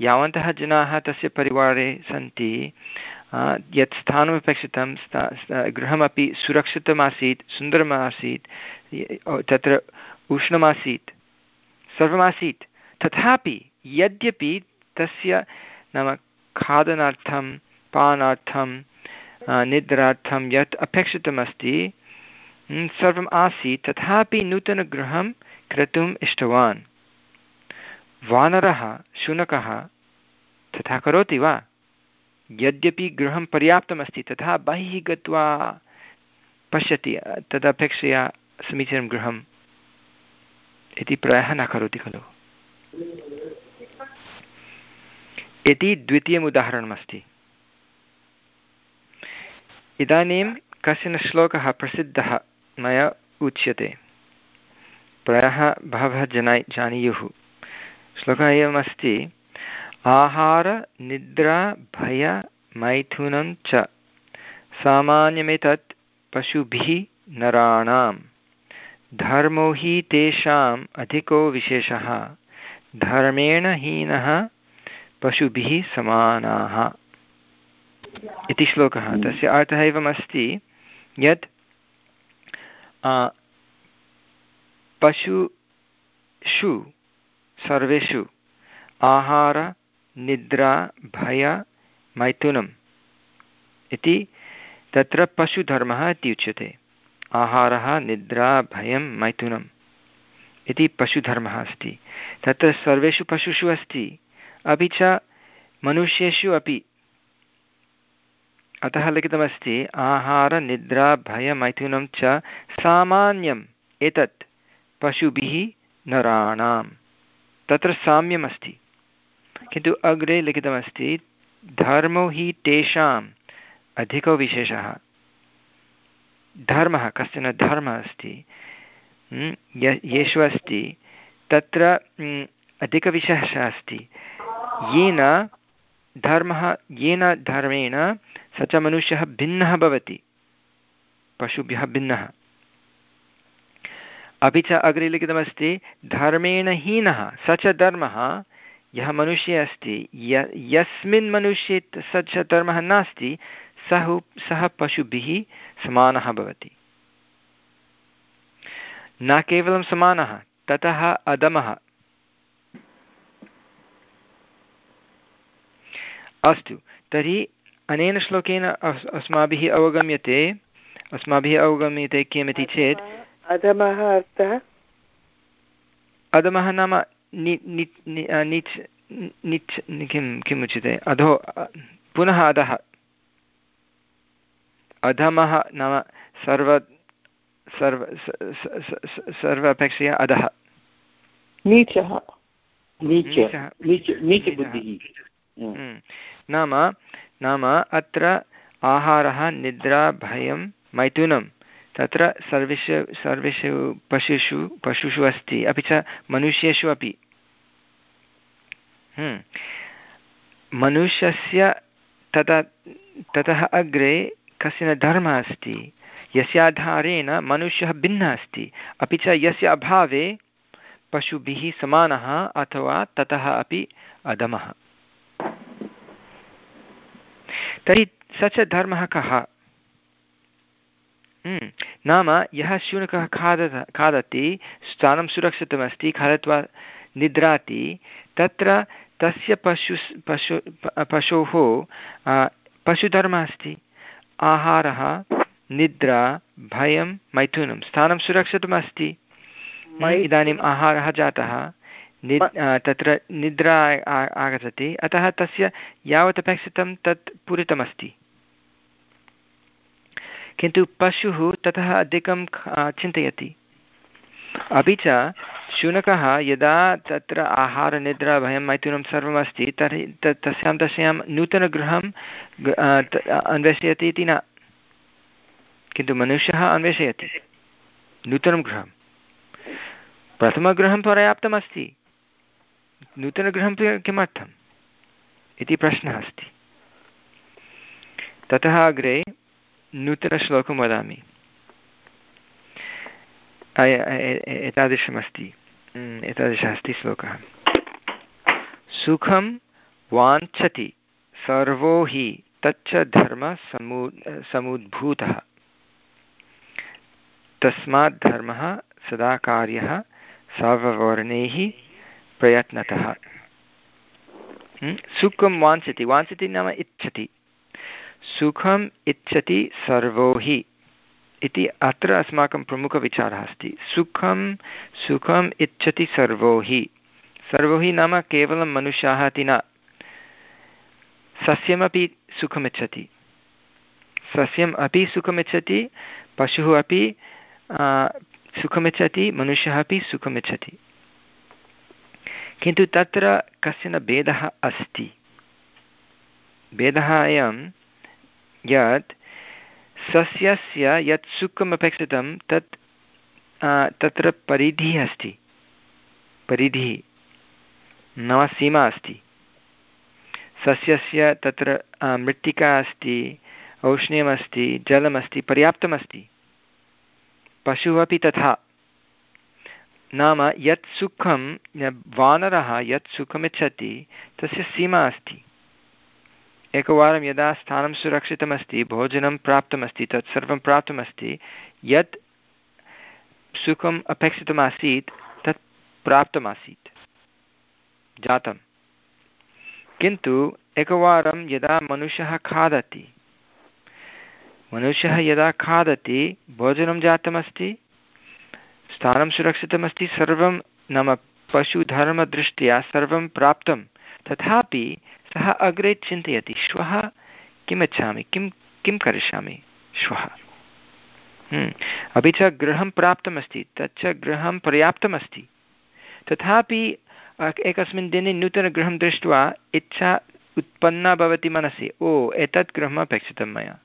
Speaker 1: यावन्तः जनाः तस्य परिवारे सन्ति यत् स्थानमपेक्षितं गृहमपि सुरक्षितमासीत् सुन्दरमासीत् तत्र उष्णमासीत् सर्वमासीत्। तथापि यद्यपि तस्य नाम खादनार्थं, पानार्थं निद्रार्थं यत् अपेक्षितमस्ति सर्वम् आसीत्, तथापि नूतनगृहं क्रेतुम् इष्टवान्। वानरः, शुनकः, तथा करोति वा? यद्यपि गृहं पर्याप्तमस्ति, तथा बहिः गत्वा पश्यति तदपेक्षया समीचीनं गृहम् इति प्रायः न करोति खलु। इति द्वितीयम् उदाहरणमस्ति। इदानीं कश्चन श्लोकः प्रसिद्धः मया उच्यते। प्रायः बहवः जना जानीयुः। श्लोकः एवमस्ति, आहार, निद्रा, भय, मैथुनं च, सामान्यमेतत् पशुभिः नराणां धर्मो हि तेषाम् अधिको विशेषः। धर्मेण हीनः पशुभिः समानाः इति श्लोकः।
Speaker 5: हम्म।
Speaker 1: तस्य अर्थः एवमस्ति यत् पशुषु सर्वेषु आहार निद्रा भय मैथुनम् इति तत्र पशुधर्मः इति उच्यते। आहारः निद्रा भयं मैथुनम् इति पशुधर्मः अस्ति। तत्र सर्वेषु पशुषु अस्ति। अपि च मनुष्येषु अपि। अतः लिखितमस्ति आहार निद्रा भय मैथुनं च सामान्यम् एतत् पशुभिः नराणां तत्र साम्यम् अस्ति किन्तु अग्रे लिखितमस्ति, धर्मो हि तेषाम् अधिको विशेषः। धर्मः, कश्चन धर्मः अस्ति। येषु अस्ति। तत्र अधिकविशेषः अस्ति। येन धर्मः, येन धर्मेण स च मनुष्यः भिन्नः भवति। पशुभ्यः भिन्नः। अपि च अग्रे लिखितमस्ति, धर्मेण हीनः, स च धर्मः, यः मनुष्ये अस्ति, य, यस्मिन् मनुष्ये स च धर्मः नास्ति, सः सः पशुभिः समानः भवति। न केवलं समानः, ततः अधमः अस्तु। तर्हि अनेन श्लोकेन अस् अस्माभिः अवगम्यते। अस्माभिः अवगम्यते किमिति चेत्।
Speaker 3: अधमः अर्थः?
Speaker 1: अधमः नाम निच् निच् किं किम् उच्यते? अधो पुनः अधः। अधमः नाम सर्व सर्व सर्व अपेक्षया अधः।
Speaker 3: नीचः।
Speaker 1: नाम नाम अत्र आहारः निद्रा भयं मैथुनं। तत्र सर्वेषु सर्वेषु पशुषु पशुषु अस्ति, अपि च मनुष्येषु अपि। हम्म। मनुष्यस्य तथा ततः अग्रे कश्चन धर्मः अस्ति। यस्य आधारेण मनुष्यः भिन्नः अस्ति। अपि च यस्य अभावे पशुभिः समानः अथवा ततः अपि अधमः। तर्हि स च धर्मः कः? हम्म, नाम यः शुनकः खादत खादति स्थानं सुरक्षितमस्ति खादित्वा निद्राति तत्र तस्य पशु पशु पशोः पशुधर्मः अस्ति। आहारः निद्रा भयं मैथुनं स्थानं सुरक्षितमस्ति। इदानीम् आहारः जातः। नि तत्र निद्रा आगच्छति। अतः तस्य यावत् अपेक्षितं तत् पूरितमस्ति। किन्तु पशुः ततः अधिकं चिन्तयति। अपि च शुनकः यदा तत्र आहारनिद्रा भयं मैथुनं सर्वमस्ति तर्हि त तस्यां तस्यां नूतनगृहं अन्वेषयति इति न। किन्तु मनुष्यः अन्वेषयति। नूतनं गृहं। प्रथमगृहं पर्याप्तमस्ति। नूतनगृहं किमर्थम्? इति प्रश्नः अस्ति। ततः अग्रे नूतनश्लोकं वदामि। एतादृशमस्ति। एतादृशः अस्ति श्लोकः। सुखं वाञ्छति सर्वो हि तच्च धर्मसमु समुद्भूतः। तस्मात् धर्मः सदा कार्यः सर्ववर्णैः प्रयत्नतः। सुखं वाञ्छति। वाञ्छति नाम इच्छति। सुखम् इच्छति सर्वो हि। इति अत्र अस्माकं प्रमुखविचारः अस्ति। सुखं, सुखम् इच्छति सर्वो हि। सर्वो हि नाम केवलं मनुष्याः इति न। सस्यमपि सुखमिच्छति। सस्यम् अपि सुखमिच्छति, पशुः अपि सुखमिच्छति, मनुष्यः अपि सुखमिच्छति। किन्तु तत्र कश्चन भेदः अस्ति। भेदः अयं यत् सस्यस्य यत् सुखम् अपेक्षितं तत् तत्र परिधिः अस्ति। परिधिः नाम सीमा अस्ति। सस्यस्य तत्र मृत्तिका अस्ति, औष्ण्यमस्ति, जलमस्ति, पर्याप्तमस्ति। पशुः अपि तथा। नाम यत् सुखं, वानरः यत् सुखमिच्छति, तस्य सीमा अस्ति। एकवारं यदा स्थानं सुरक्षितमस्ति, भोजनं प्राप्तमस्ति, तत् सर्वं प्राप्तमस्ति, यत् सुखम् अपेक्षितमासीत्, तत् प्राप्तमासीत्। जातं किन्तु एकवारं यदा मनुष्यः खादति, मनुष्यः यदा खादति, भोजनं जातमस्ति स्थानं सुरक्षितमस्ति सर्वं नाम पशुधर्मदृष्ट्या सर्वं प्राप्तं। तथापि सः अग्रे चिन्तयति श्वः किम् इच्छामि किं किं करिष्यामि श्वः? हम्म, अपि च गृहं प्राप्तमस्ति तच्च गृहं पर्याप्तमस्ति। तथापि एकस्मिन् दिने नूतनगृहं दृष्ट्वा इच्छा उत्पन्ना भवति मनसि ओ एतत् गृहम् अपेक्षितं मया।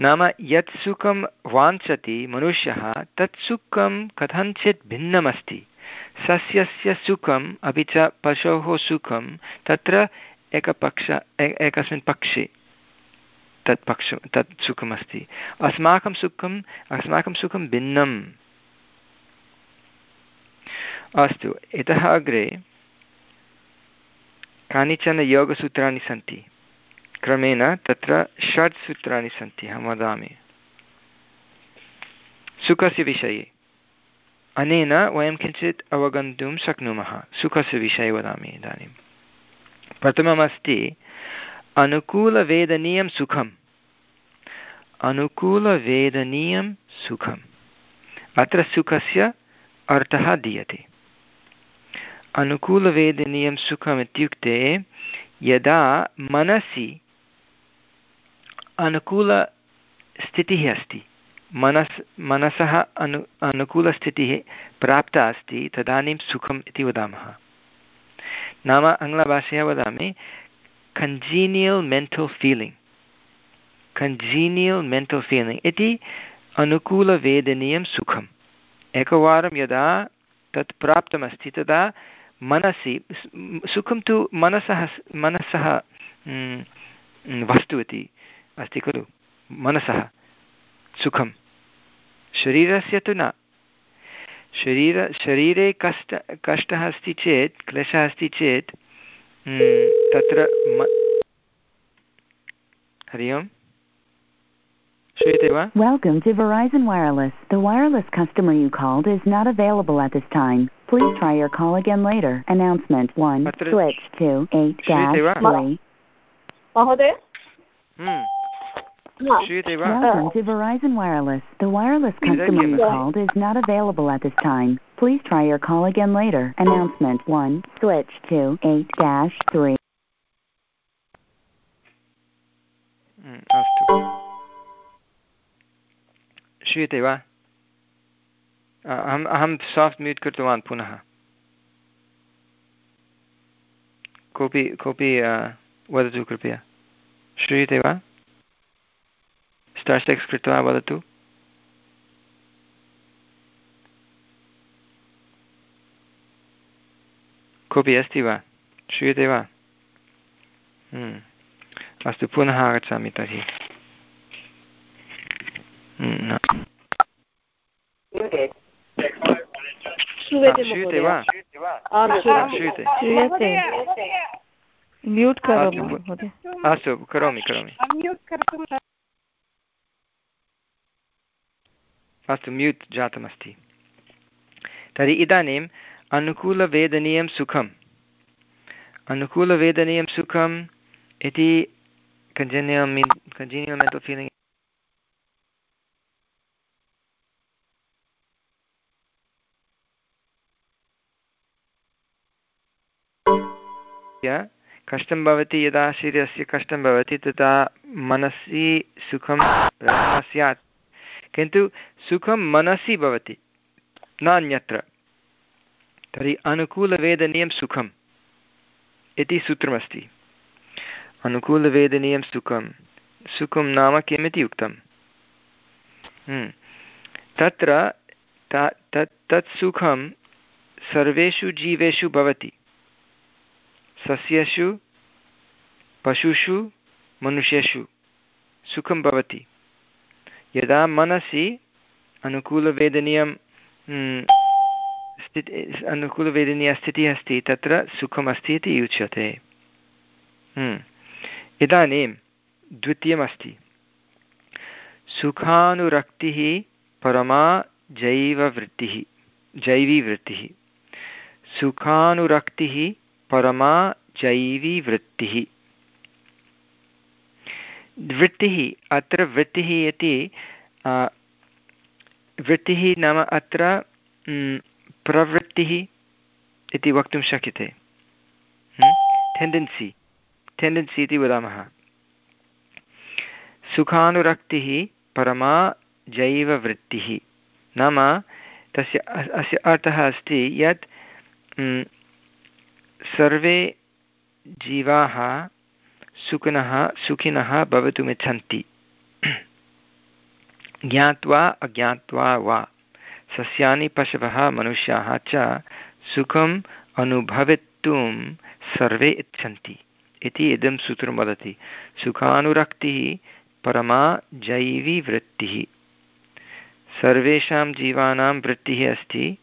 Speaker 1: नाम यत् सुखं वाञ्छति मनुष्यः तत् सुखं कथञ्चित् भिन्नमस्ति। सस्यस्य सुखम्, अपि च पशोः सुखं तत्र एकपक्ष एकस्मिन् पक्षे तत् पक्ष, तत् सुखमस्ति। अस्माकं सुखम्, अस्माकं सुखं भिन्नम्। अस्तु इतः अग्रे कानिचन योगसूत्राणि सन्ति। क्रमेण तत्र षट् सूत्राणि सन्ति अहं वदामि। सुखस्य विषये। अनेन वयं किञ्चित् अवगन्तुं शक्नुमः। सुखस्य विषये वदामि इदानीं। प्रथममस्ति, अनुकूलवेदनीयं सुखम्। अनुकूलवेदनीयं सुखम्। अत्र सुखस्य अर्थः दीयते। अनुकूलवेदनीयं सुखम् इत्युक्ते, यदा मनसि अनुकूलस्थितिः अस्ति। मनस्, मनसः अनु अनुकूलस्थितिः प्राप्ता अस्ति। तदानीं सुखम् इति वदामः। नाम आङ्ग्लभाषया वदामि congenial mental feeling congenial mental feeling इति अनुकूलवेदनीयं सुखम्। एकवारं यदा तत् प्राप्तमस्ति, तदा मनसि सुखं तु मनसः मनसः वस्तु इति। अस्ति खलु मनसः सुखं शरीरस्य तु न शरीर शरीरे कष्ट कष्टः अस्ति चेत् क्लेशः अस्ति चेत् तत्र हरि ओम् श्रूयते वा
Speaker 6: Welcome to Verizon Wireless. The wireless customer you called is not available at this time. Please try your call again later. Announcement 1. Switch to 8 dash 3.
Speaker 3: महोदय
Speaker 1: श्रूयते वा
Speaker 6: Welcome to Verizon Wireless. The wireless customer you called is not available at this time. Please try your call again later. Announcement 1. Switch to 8 dash 3.
Speaker 1: अस्तु श्रूयते वा अहम् अहं soft mute कृतवान् पुनः कोऽपि कोऽपि वदतु कृपया श्रूयते वा स्टार् सेक्स् कृत्वा वदतु। कोऽपि अस्ति वा? श्रूयते वा? अस्तु पुनः आगच्छामि तर्हि। श्रूयते वा? श्रूयते
Speaker 7: म्यूट्
Speaker 1: अस्तु करोमि करोमि। अस्तु, म्यूट् जातमस्ति। तर्हि इदानीम् अनुकूलवेदनीयं सुखम्। अनुकूलवेदनीयं सुखम् इति congenial mean congenial mental कष्टं भवति, यदा शरीरस्य कष्टं भवति, तदा मनसि सुखं स्यात् किन्तु सुखं मनसि भवति न अन्यत्र तर्हि अनुकूलवेदनीयं सुखम् इति सूत्रमस्ति। अनुकूलवेदनीयं सुखं सुखं नाम किमिति उक्तं तत्र तत् तत् सुखं सर्वेषु जीवेषु भवति। सस्येषु, पशुषु, मनुष्येषु सुखं भवति। यदा मनसि अनुकूलवेदनीयं स्थिति, अनुकूलवेदनीया स्थितिः अस्ति, तत्र सुखमस्ति इति उच्यते इदानीं द्वितीयमस्ति। सुखानुरक्तिः परमा जैववृत्तिः, जैवीवृत्तिः। सुखानुरक्तिः परमा जैवीवृत्तिः। वृत्तिः, अत्र वृत्तिः इति वृत्तिः नाम अत्र प्रवृत्तिः इति वक्तुं शक्यते। टेण्डेन्सि टेण्डेन्सि इति वदामः। सुखानुरक्तिः परमा जैववृत्तिः नाम तस्य अस्य अर्थः अस्ति यत् सर्वे जीवाः सुखिनः सुखिनः भवितुमिच्छन्ति। ज्ञात्वा अज्ञात्वा वा। सस्यानि पशवः मनुष्याः च सुखम् अनुभवितुं सर्वे इच्छन्ति। इति इदं सूत्रं वदति। सुखानुरक्तिः परमा जैवीवृत्तिः। सर्वेषां जीवानां वृत्तिः अस्ति।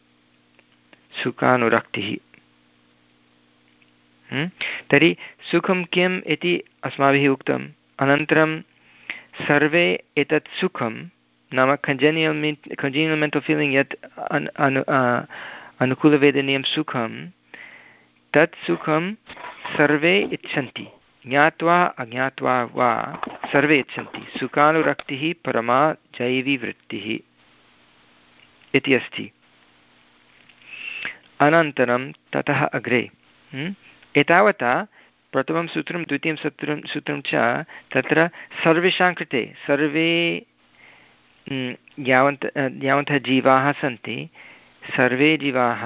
Speaker 1: सुखानुरक्तिः। तर्हि सुखं किम् इति अस्माभिः उक्तम्। अनन्तरं, सर्वे एतत् सुखं नाम कञ्जनियल् कञ्जीनियल् मेण्टल् फीलिङ्ग् यत् अनु अनुकूलवेदनीयं सुखं, तत् सुखं सर्वे इच्छन्ति ज्ञात्वा, अज्ञात्वा वा सर्वे इच्छन्ति सुखानुरक्तिः परमा जैवीवृत्तिः इति अस्ति। अनन्तरं ततः अग्रे। एतावता प्रथमं सूत्रं, द्वितीयं सूत्रं सूत्रं च तत्र सर्वेषां कृते, सर्वे यावन्त यावन्तः जीवाः सन्ति, सर्वे जीवाः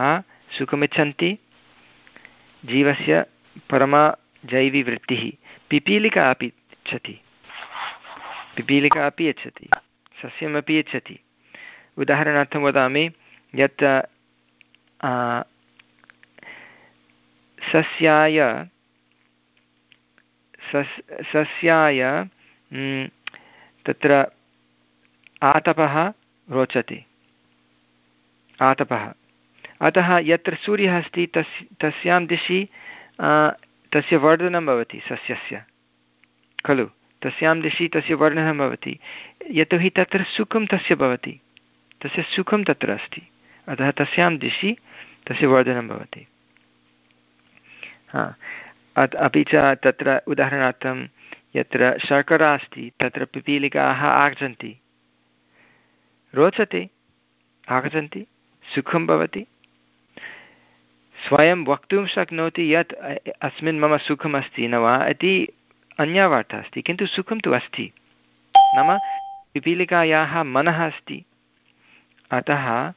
Speaker 1: सुखमिच्छन्ति, जीवस्य परमा जैविवृत्तिः, पिपीलिका अपि इच्छति। पिपीलिका अपि यच्छति, सस्यमपि यच्छति। उदाहरणार्थं वदामि, यत् सस्याय, सस्, सस्याय तत्र आतपः रोचते। आतपः। अतः यत्र सूर्यः अस्ति, तस्, तस्यां दिशि तस्य वर्धनं भवति सस्यस्य। खलु? तस्यां दिशि तस्य वर्धनं भवति। यतोहि तत्र सुखं तस्य भवति। तस्य सुखं तत्र अस्ति। अतः तस्यां दिशि तस्य वर्धनं भवति। हा. अपि च तत्र उदाहरणार्थं यत्र शर्करा अस्ति, तत्र पिपीलिकाः आगच्छन्ति। रोचते? आगच्छन्ति? सुखं भवति? स्वयं वक्तुं शक्नोति यत् अस्मिन् मम सुखमस्ति न वा इति अन्या वार्ता अस्ति, किन्तु सुखं तु अस्ति। नाम पिपीलिकायाः मनः अस्ति। अतः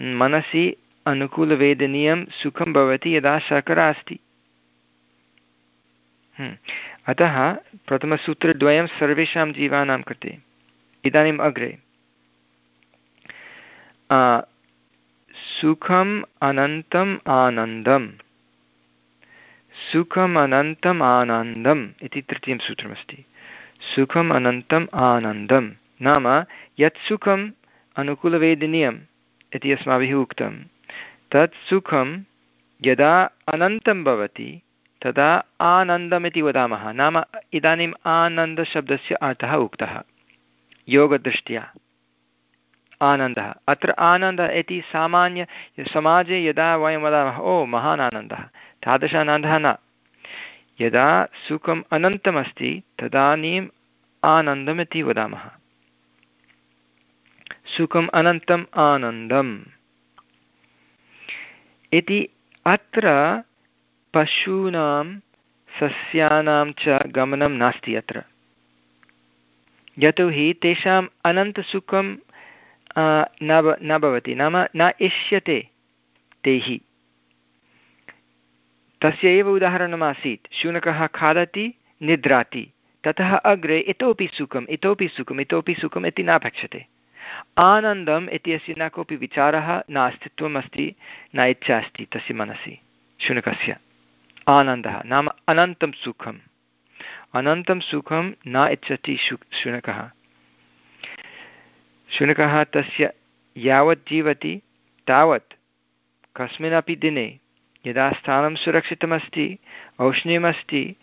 Speaker 1: मनसि अनुकूलवेदनीयं सुखं भवति यदा शर्करा अस्ति। अतः प्रथमसूत्रद्वयं सर्वेषां जीवानां कृते। इदानीम् अग्रे। सुखम् अनन्तम् आनन्दं सुखम् अनन्तम् आनन्दम् इति तृतीयं सूत्रमस्ति। सुखम् अनन्तम् आनन्दं नाम यत् सुखम् अनुकूलवेदनीयम् इति अस्माभिः उक्तं। तत् सुखं यदा अनन्तं भवति तदा आनन्दमिति वदामः। नाम इदानीम् आनन्दशब्दस्य अर्थः उक्तः। योगदृष्ट्या आनन्दः। अत्र आनन्दः इति सामान्य समाजे यदा वयं वदामः, ओ, महान् आनन्दः। तादृश आनन्दः न। यदा सुखम् अनन्तमस्ति, तदानीम् आनन्दमिति वदामः। सुखम् अनन्तम् आनन्दम्। इति अत्र पशूनां सस्यानां च गमनं नास्ति अत्र। यतोहि तेषाम् अनन्तसुखं न न भवति, नाम न इष्यते तैः। तस्य एव उदाहरणमासीत्, शुनकः खादति, निद्राति, ततः अग्रे इतोपि सुखम् इतोपि सुखम् इतोपि सुखम् इति नापेक्षते आनन्दम् इत्यस्य न कोऽपि विचारः, न अस्तित्वम् अस्ति न इच्छा अस्ति तस्य मनसि, शुनकस्य। आनन्दः नाम अनन्तं सुखम्। अनन्तं सुखं न इच्छति शुनकः। शुनकः तस्य यावत् जीवति, तावत् कस्मिन्नपि दिने यदा स्थानं सुरक्षितमस्ति, औष्ण्यमस्ति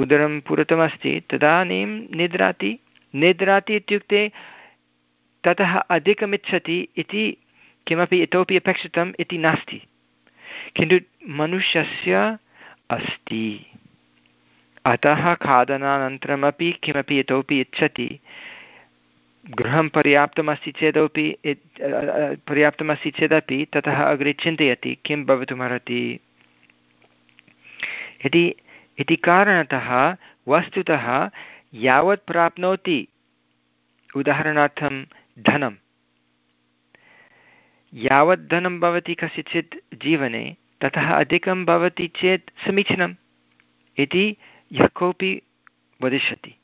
Speaker 1: उदरं पुरतमस्ति, तदानीं निद्राति निद्राति इत्युक्ते ततः अधिकमिच्छति इति किमपि इतोपि अपेक्षितम् इति नास्ति। किन्तु मनुष्यस्य अस्ति। अतः खादनानन्तरमपि किमपि इतोपि इच्छति गृहं पर्याप्तमस्ति चेदपि पर्याप्तमस्ति चेदपि ततः अग्रे चिन्तयति किं भवितुमर्हति इति इति कारणतः वस्तुतः यावत् प्राप्नोति। उदाहरणार्थं धनं यावत् धनं भवति कस्यचित् जीवने, ततः अधिकं भवति चेत् समीचीनम् इति यः कोऽपि वदिष्यति।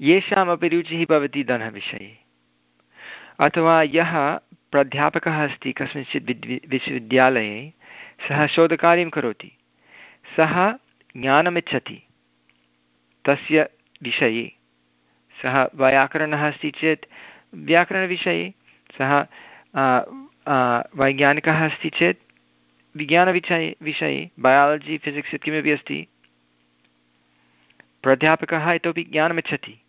Speaker 1: येषामपि रुचिः भवति धनविषये। अथवा यः प्राध्यापकः अस्ति कस्मिंश्चित् विद्वि, विश्वविद्यालये, सः शोधकार्यं करोति। सः ज्ञानमिच्छति तस्य विषये। सः वैयाकरणः अस्ति चेत् व्याकरणविषये सः वैज्ञानिकः अस्ति चेत् विज्ञानविषये, विषये बयालजि फिसिक्स् किमपि अस्ति। प्राध्यापकः इतोपि ज्ञानमिच्छति।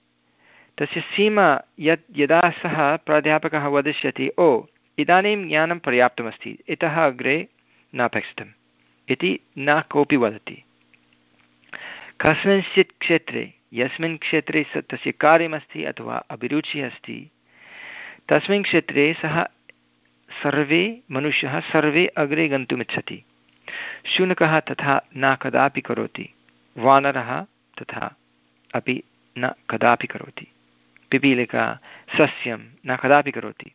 Speaker 1: तस्य सीमा यत्, यदा सः प्राध्यापकः वदिष्यति, ओ, इदानीं ज्ञानं पर्याप्तमस्ति, इतः अग्रे नापेक्षितम् इति न कोऽपि वदति। कस्मिंश्चित् क्षेत्रे, यस्मिन् क्षेत्रे स, तस्य कार्यमस्ति अथवा अभिरुचिः अस्ति, तस्मिन् क्षेत्रे सः सर्वे मनुष्यः सर्वे अग्रे गन्तुमिच्छति। शुनकः तथा न कदापि करोति। वानरः तथा अपि न कदापि करोति। पिपीलिका सस्यं न कदापि करोति।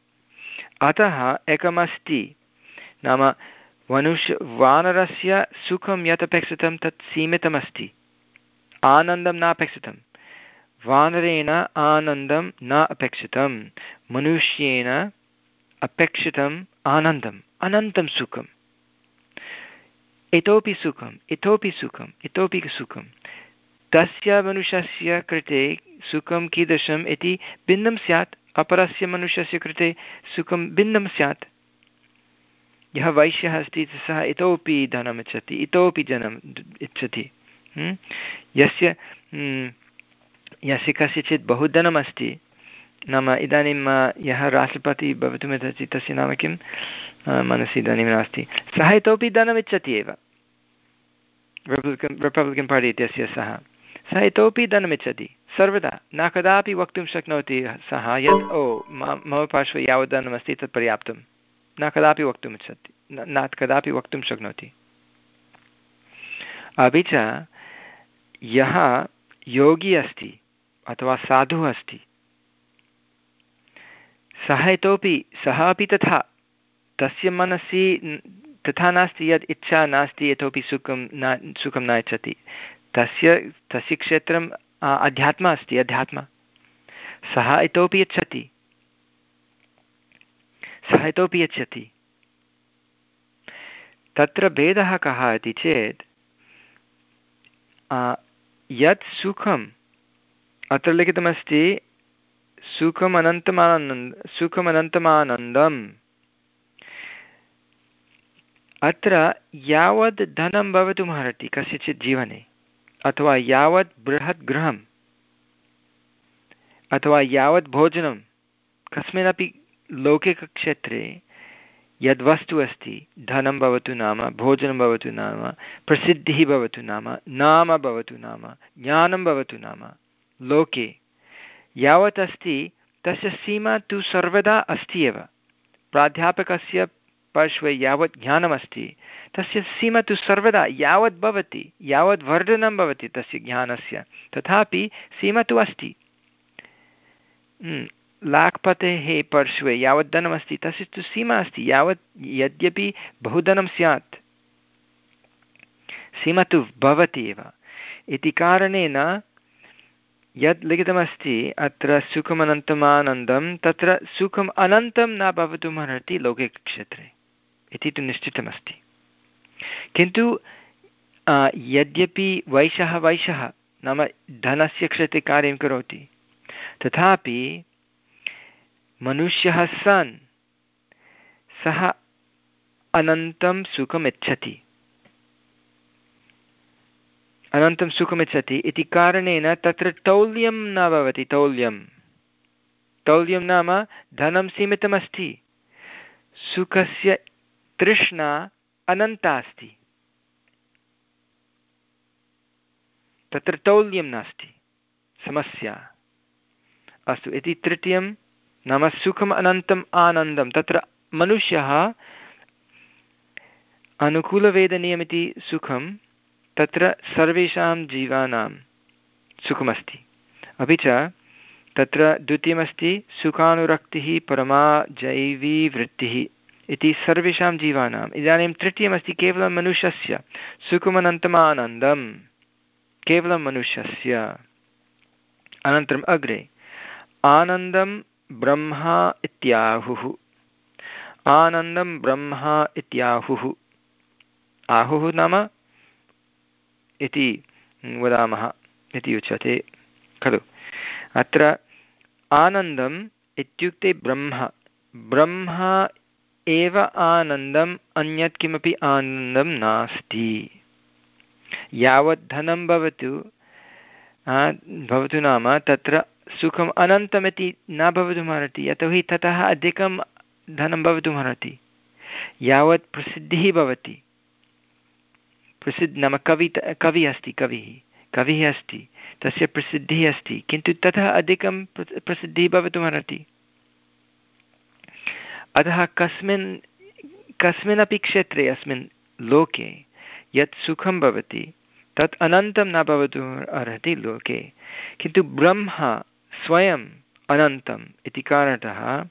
Speaker 1: अतः एकमस्ति, नाम मनुष्य वानरस्य सुखं यत् अपेक्षितं तत् सीमितमस्ति। आनन्दं नापेक्षितं। वानरेण आनन्दं न अपेक्षितं मनुष्येण अपेक्षितम् आनन्दम्, अनन्तं सुखम्। इतोपि सुखम् इतोपि सुखम्, इतोपि सुखं तस्य मनुष्यस्य कृते सुखं कीदृशम् इति भिन्नं स्यात्, अपरस्य मनुष्यस्य कृते सुखं भिन्नं स्यात्। यः वैश्यः अस्ति, सः इतोपि धनम् इच्छति, इतोपि जनम् इच्छति। यस्य यस्य कस्यचित् बहु धनमस्ति नाम इदानीं यः राष्ट्रपतिः भवितुमिच्छति तस्य नाम किं? मनसि इदानीं नास्ति। सः इतोपि धनमिच्छति एव। रिपब्लिकन् रिपब्लिकन् पार्टि इत्यस्य सः। सः इतोपि धनमिच्छति सर्वदा, न कदापि वक्तुं शक्नोति सः यत्, ओ मम पार्श्वे यावत् धनमस्ति, तत् पर्याप्तं। न कदापि वक्तुम् इच्छति। न कदापि वक्तुं शक्नोति। अपि च, यः योगी अस्ति, अथवा साधुः अस्ति सः इतोपि, सः अपि तथा। तस्य मनसि तथा नास्ति यत् इच्छा नास्ति इतोपि सुखं न सुखं न इच्छति। तस्य तस्य क्षेत्रम् अध्यात्म अस्ति, अध्यात्म। सः इतोपि यच्छति। सः इतोपि यच्छति। तत्र भेदः कः इति चेत् यत् सुखम् अत्र लिखितमस्ति सुखम् अनन्तमानन्द सुखमनन्तमानन्दम्। अत्र यावद् धनं भवितुमर्हति कस्यचित् जीवने, अथवा यावत् बृहत् गृहम्, अथवा यावत् भोजनं, कस्मिन्नपि लौकिकक्षेत्रे यद्वस्तु अस्ति, धनं भवतु नाम, भोजनं भवतु नाम, प्रसिद्धिः भवतु नाम नाम भवतु नाम, ज्ञानं भवतु नाम, लोके यावत् अस्ति तस्य सीमा तु सर्वदा अस्ति एव। प्राध्यापकस्य पार्श्वे यावत् ज्ञानमस्ति तस्य सीमा तु सर्वदा यावत् भवति यावत् वर्धनं भवति तस्य ज्ञानस्य। तथापि सीमा तु अस्ति। हम्म, लाक्पतेः पार्श्वे यावत् धनमस्ति तस्य तु सीमा अस्ति यावत् यद्यपि बहुधनं स्यात्। सीमा तु भवति एव। इति कारणेन यद् लिखितमस्ति, अत्र सुखमनन्तमानन्दं, तत्र सुखम् अनन्तं न भवितुमर्हति लौकिकक्षेत्रे इति तु निश्चितमस्ति। किन्तु यद्यपि वैशः वैशः नाम धनस्य कृते कार्यं करोति, तथापि मनुष्यः सन्, सः अनन्तं सुखम् इच्छति अनन्तं सुखमिच्छति इति कारणेन तत्र तौल्यं न भवति, तौल्यं। तौल्यं नाम धनं सीमितमस्ति। सुखस्य तृष्णा अनन्ता अस्ति तत्र तौल्यं नास्ति। समस्या। अस्तु, इति तृतीयं। नाम सुखम् अनन्तम् आनन्दं। तत्र मनुष्यः अनुकूलवेदनीयमिति सुखं तत्र सर्वेषां जीवानां सुखमस्ति। अपि च तत्र द्वितीयमस्ति सुखानुरक्तिः परमा जैवी वृत्तिः इति सर्वेषां जीवानाम् इदानीं तृतीयमस्ति केवलं मनुष्यस्य सुखमनन्तमानन्दं केवलं मनुष्यस्य। अनन्तरम् अग्रे, आनन्दं ब्रह्मा इत्याहुः। आनन्दं ब्रह्मा इत्याहुः। आहुः नाम इति वदामः इति उच्यते, खलु। अत्र आनन्दम् इत्युक्ते ब्रह्म। ब्रह्म एव आनन्दम्, अन्यत् किमपि आनन्दं नास्ति। यावत् भवतु भवतु नाम तत्र सुखम् अनन्तमिति न भवितुमर्हति यतोहि ततः अधिकं धनं भवितुमर्हति यावत् प्रसिद्धिः भवति। प्रसिद्ध, नाम कवि कविः अस्ति, कविः कविः अस्ति, तस्य प्रसिद्धिः अस्ति, किन्तु ततः अधिकं प्रसिद्धिः भवितुमर्हति अतः कस्मिन्, कस्मिन्नपि क्षेत्रे, अस्मिन् लोके यत् सुखं भवति, तत् अनन्तं न भवितुम् अर्हति लोके। किन्तु ब्रह्म स्वयम् अनन्तम् इति कारणतः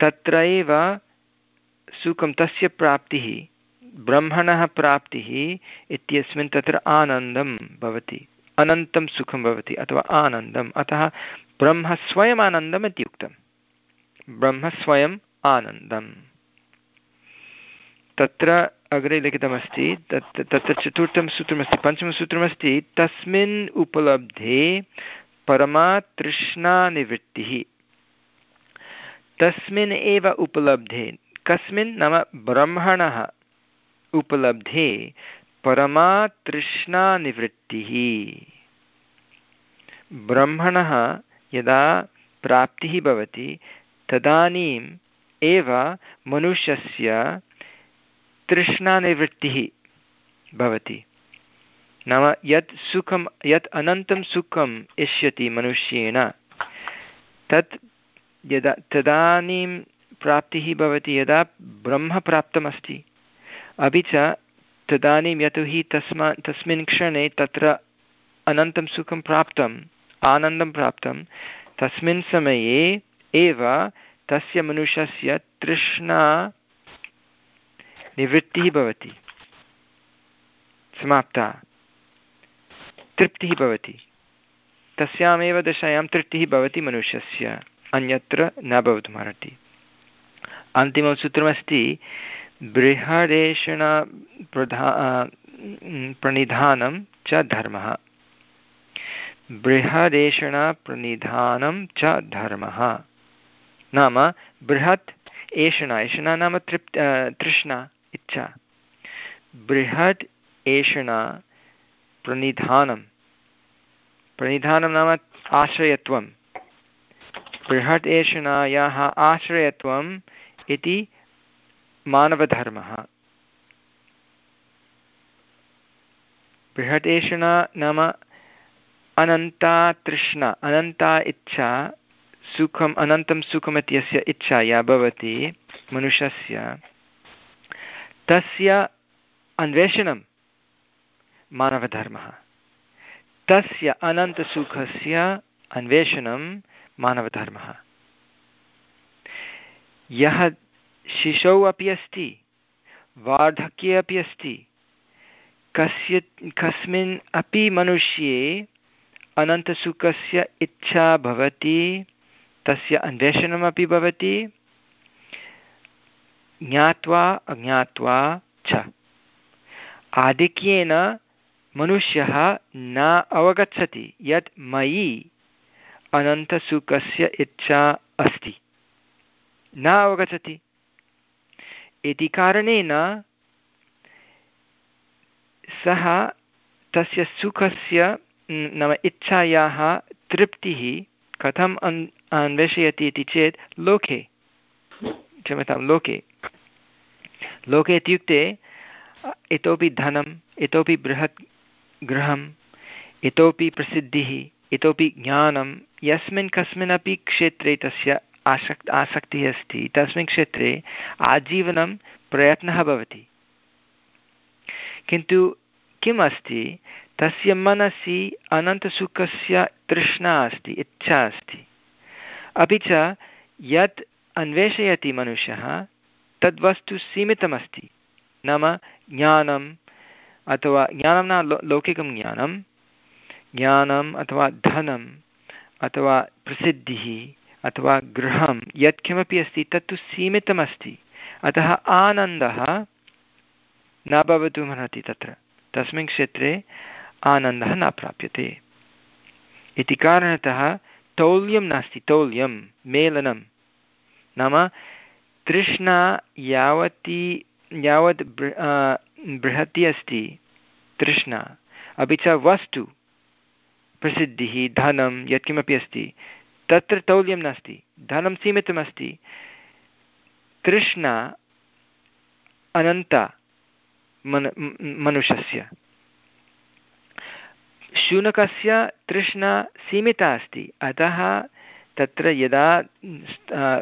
Speaker 1: तत्रैव सुखं, तस्य प्राप्तिः ब्रह्मणः प्राप्तिः इत्यस्मिन् तत्र आनन्दं भवति, अनन्तं सुखं भवति अथवा आनन्दम्। अतः ब्रह्म स्वयम् आनन्दम् इत्युक्तं ब्रह्म स्वयम् आनन्दम्। तत्र अग्रे लिखितमस्ति, तत् तत्र चतुर्थं सूत्रमस्ति पञ्चमसूत्रमस्ति तस्मिन् उपलब्धे परमातृष्णानिवृत्तिः। तस्मिन् एव उपलब्धे, कस्मिन् नाम ब्रह्मणः उपलब्धे परमातृष्णानिवृत्तिः ब्रह्मणः यदा प्राप्तिः भवति, तदानीम् एव मनुष्यस्य तृष्णानिवृत्तिः भवति। नाम यत् सुखं, यत् अनन्तं सुखम् इष्यति मनुष्येण, तत् यदा, तदानीं प्राप्तिः भवति यदा ब्रह्म प्राप्तमस्ति। अपि च तदानीं यतोहि तस्मा, तस्मिन् क्षणे तत्र अनन्तं सुखं प्राप्तम्, आनन्दं प्राप्तं तस्मिन् समये एव तस्य मनुष्यस्य तृष्णा निवृत्तिः भवति, समाप्ता। तृप्तिः भवति। तस्यामेव दशायां तृप्तिः भवति मनुष्यस्य, अन्यत्र न भवितुमर्हति अन्तिमं सूत्रमस्ति बृहदेशण प्रधा प्रणिधानं च धर्मः। बृहदेशणप्रणिधानं च धर्मः। नाम बृहत् एषणा एषणा नाम तृप् तृष्णा इच्छा। बृहत् एषणा प्रणिधानं। प्रणिधानं नाम आश्रयत्वं। बृहत् एषणायाः आश्रयत्वम् इति मानवधर्मः। एषणा नाम अनन्ता तृष्णा, अनन्ता इच्छा, सुखम्, अनन्तं सुखम् इच्छा या भवति मनुष्यस्य। तस्य अन्वेषणं मानवधर्मः। तस्य अनन्तसुखस्य अन्वेषणं मानवधर्मः। यः शिशौ अपि अस्ति, वार्धक्ये अपि अस्ति। कस्य, कस्मिन् अपि मनुष्ये अनन्तसुखस्य इच्छा भवति, तस्य अन्वेषणमपि भवति। ज्ञात्वा, अज्ञात्वा च। आधिक्येन मनुष्यः न अवगच्छति यत् मयि अनन्तसुखस्य इच्छा अस्ति। न अवगच्छति। इति कारणेन सः तस्य सुखस्य नाम इच्छायाः तृप्तिः कथम् अन्, अन्वेषयति इति चेत् लोके, क्षम्यतां, लोके। लोके इत्युक्ते इतोपि धनम्, इतोपि बृहत् गृहम्, इतोपि प्रसिद्धिः, इतोपि ज्ञानं यस्मिन् कस्मिन्नपि क्षेत्रे तस्य आसक् आसक्तिः अस्ति। तस्मिन् क्षेत्रे आजीवनं प्रयत्नः भवति। किन्तु किम् अस्ति? तस्य मनसि अनन्तसुखस्य तृष्णा अस्ति, इच्छा अस्ति। अपि च यत् अन्वेषयति मनुष्यः तद्वस्तु सीमितमस्ति। नाम ज्ञानम् अथवा ज्ञानं न लो लौकिकं ज्ञानं ज्ञानम् अथवा धनम् अथवा प्रसिद्धिः अथवा गृहं यत्किमपि अस्ति, तत्तु सीमितमस्ति। अतः आनन्दः न भवितुमर्हति तत्र। तस्मिन् क्षेत्रे आनन्दः न प्राप्यते। इति कारणतः तौल्यं नास्ति, तौल्यं, मेलनं। नाम तृष्णा यावती, यावत् बृहती अस्ति तृष्णा। अपि च वस्तु, प्रसिद्धिः, धनं, यत्किमपि अस्ति। तत्र तौल्यं नास्ति, धनं सीमितमस्ति। तृष्णा अनन्ता मन, मनुष्यस्य। शुनकस्य तृष्णा सीमिता अस्ति, अतः तत्र यदा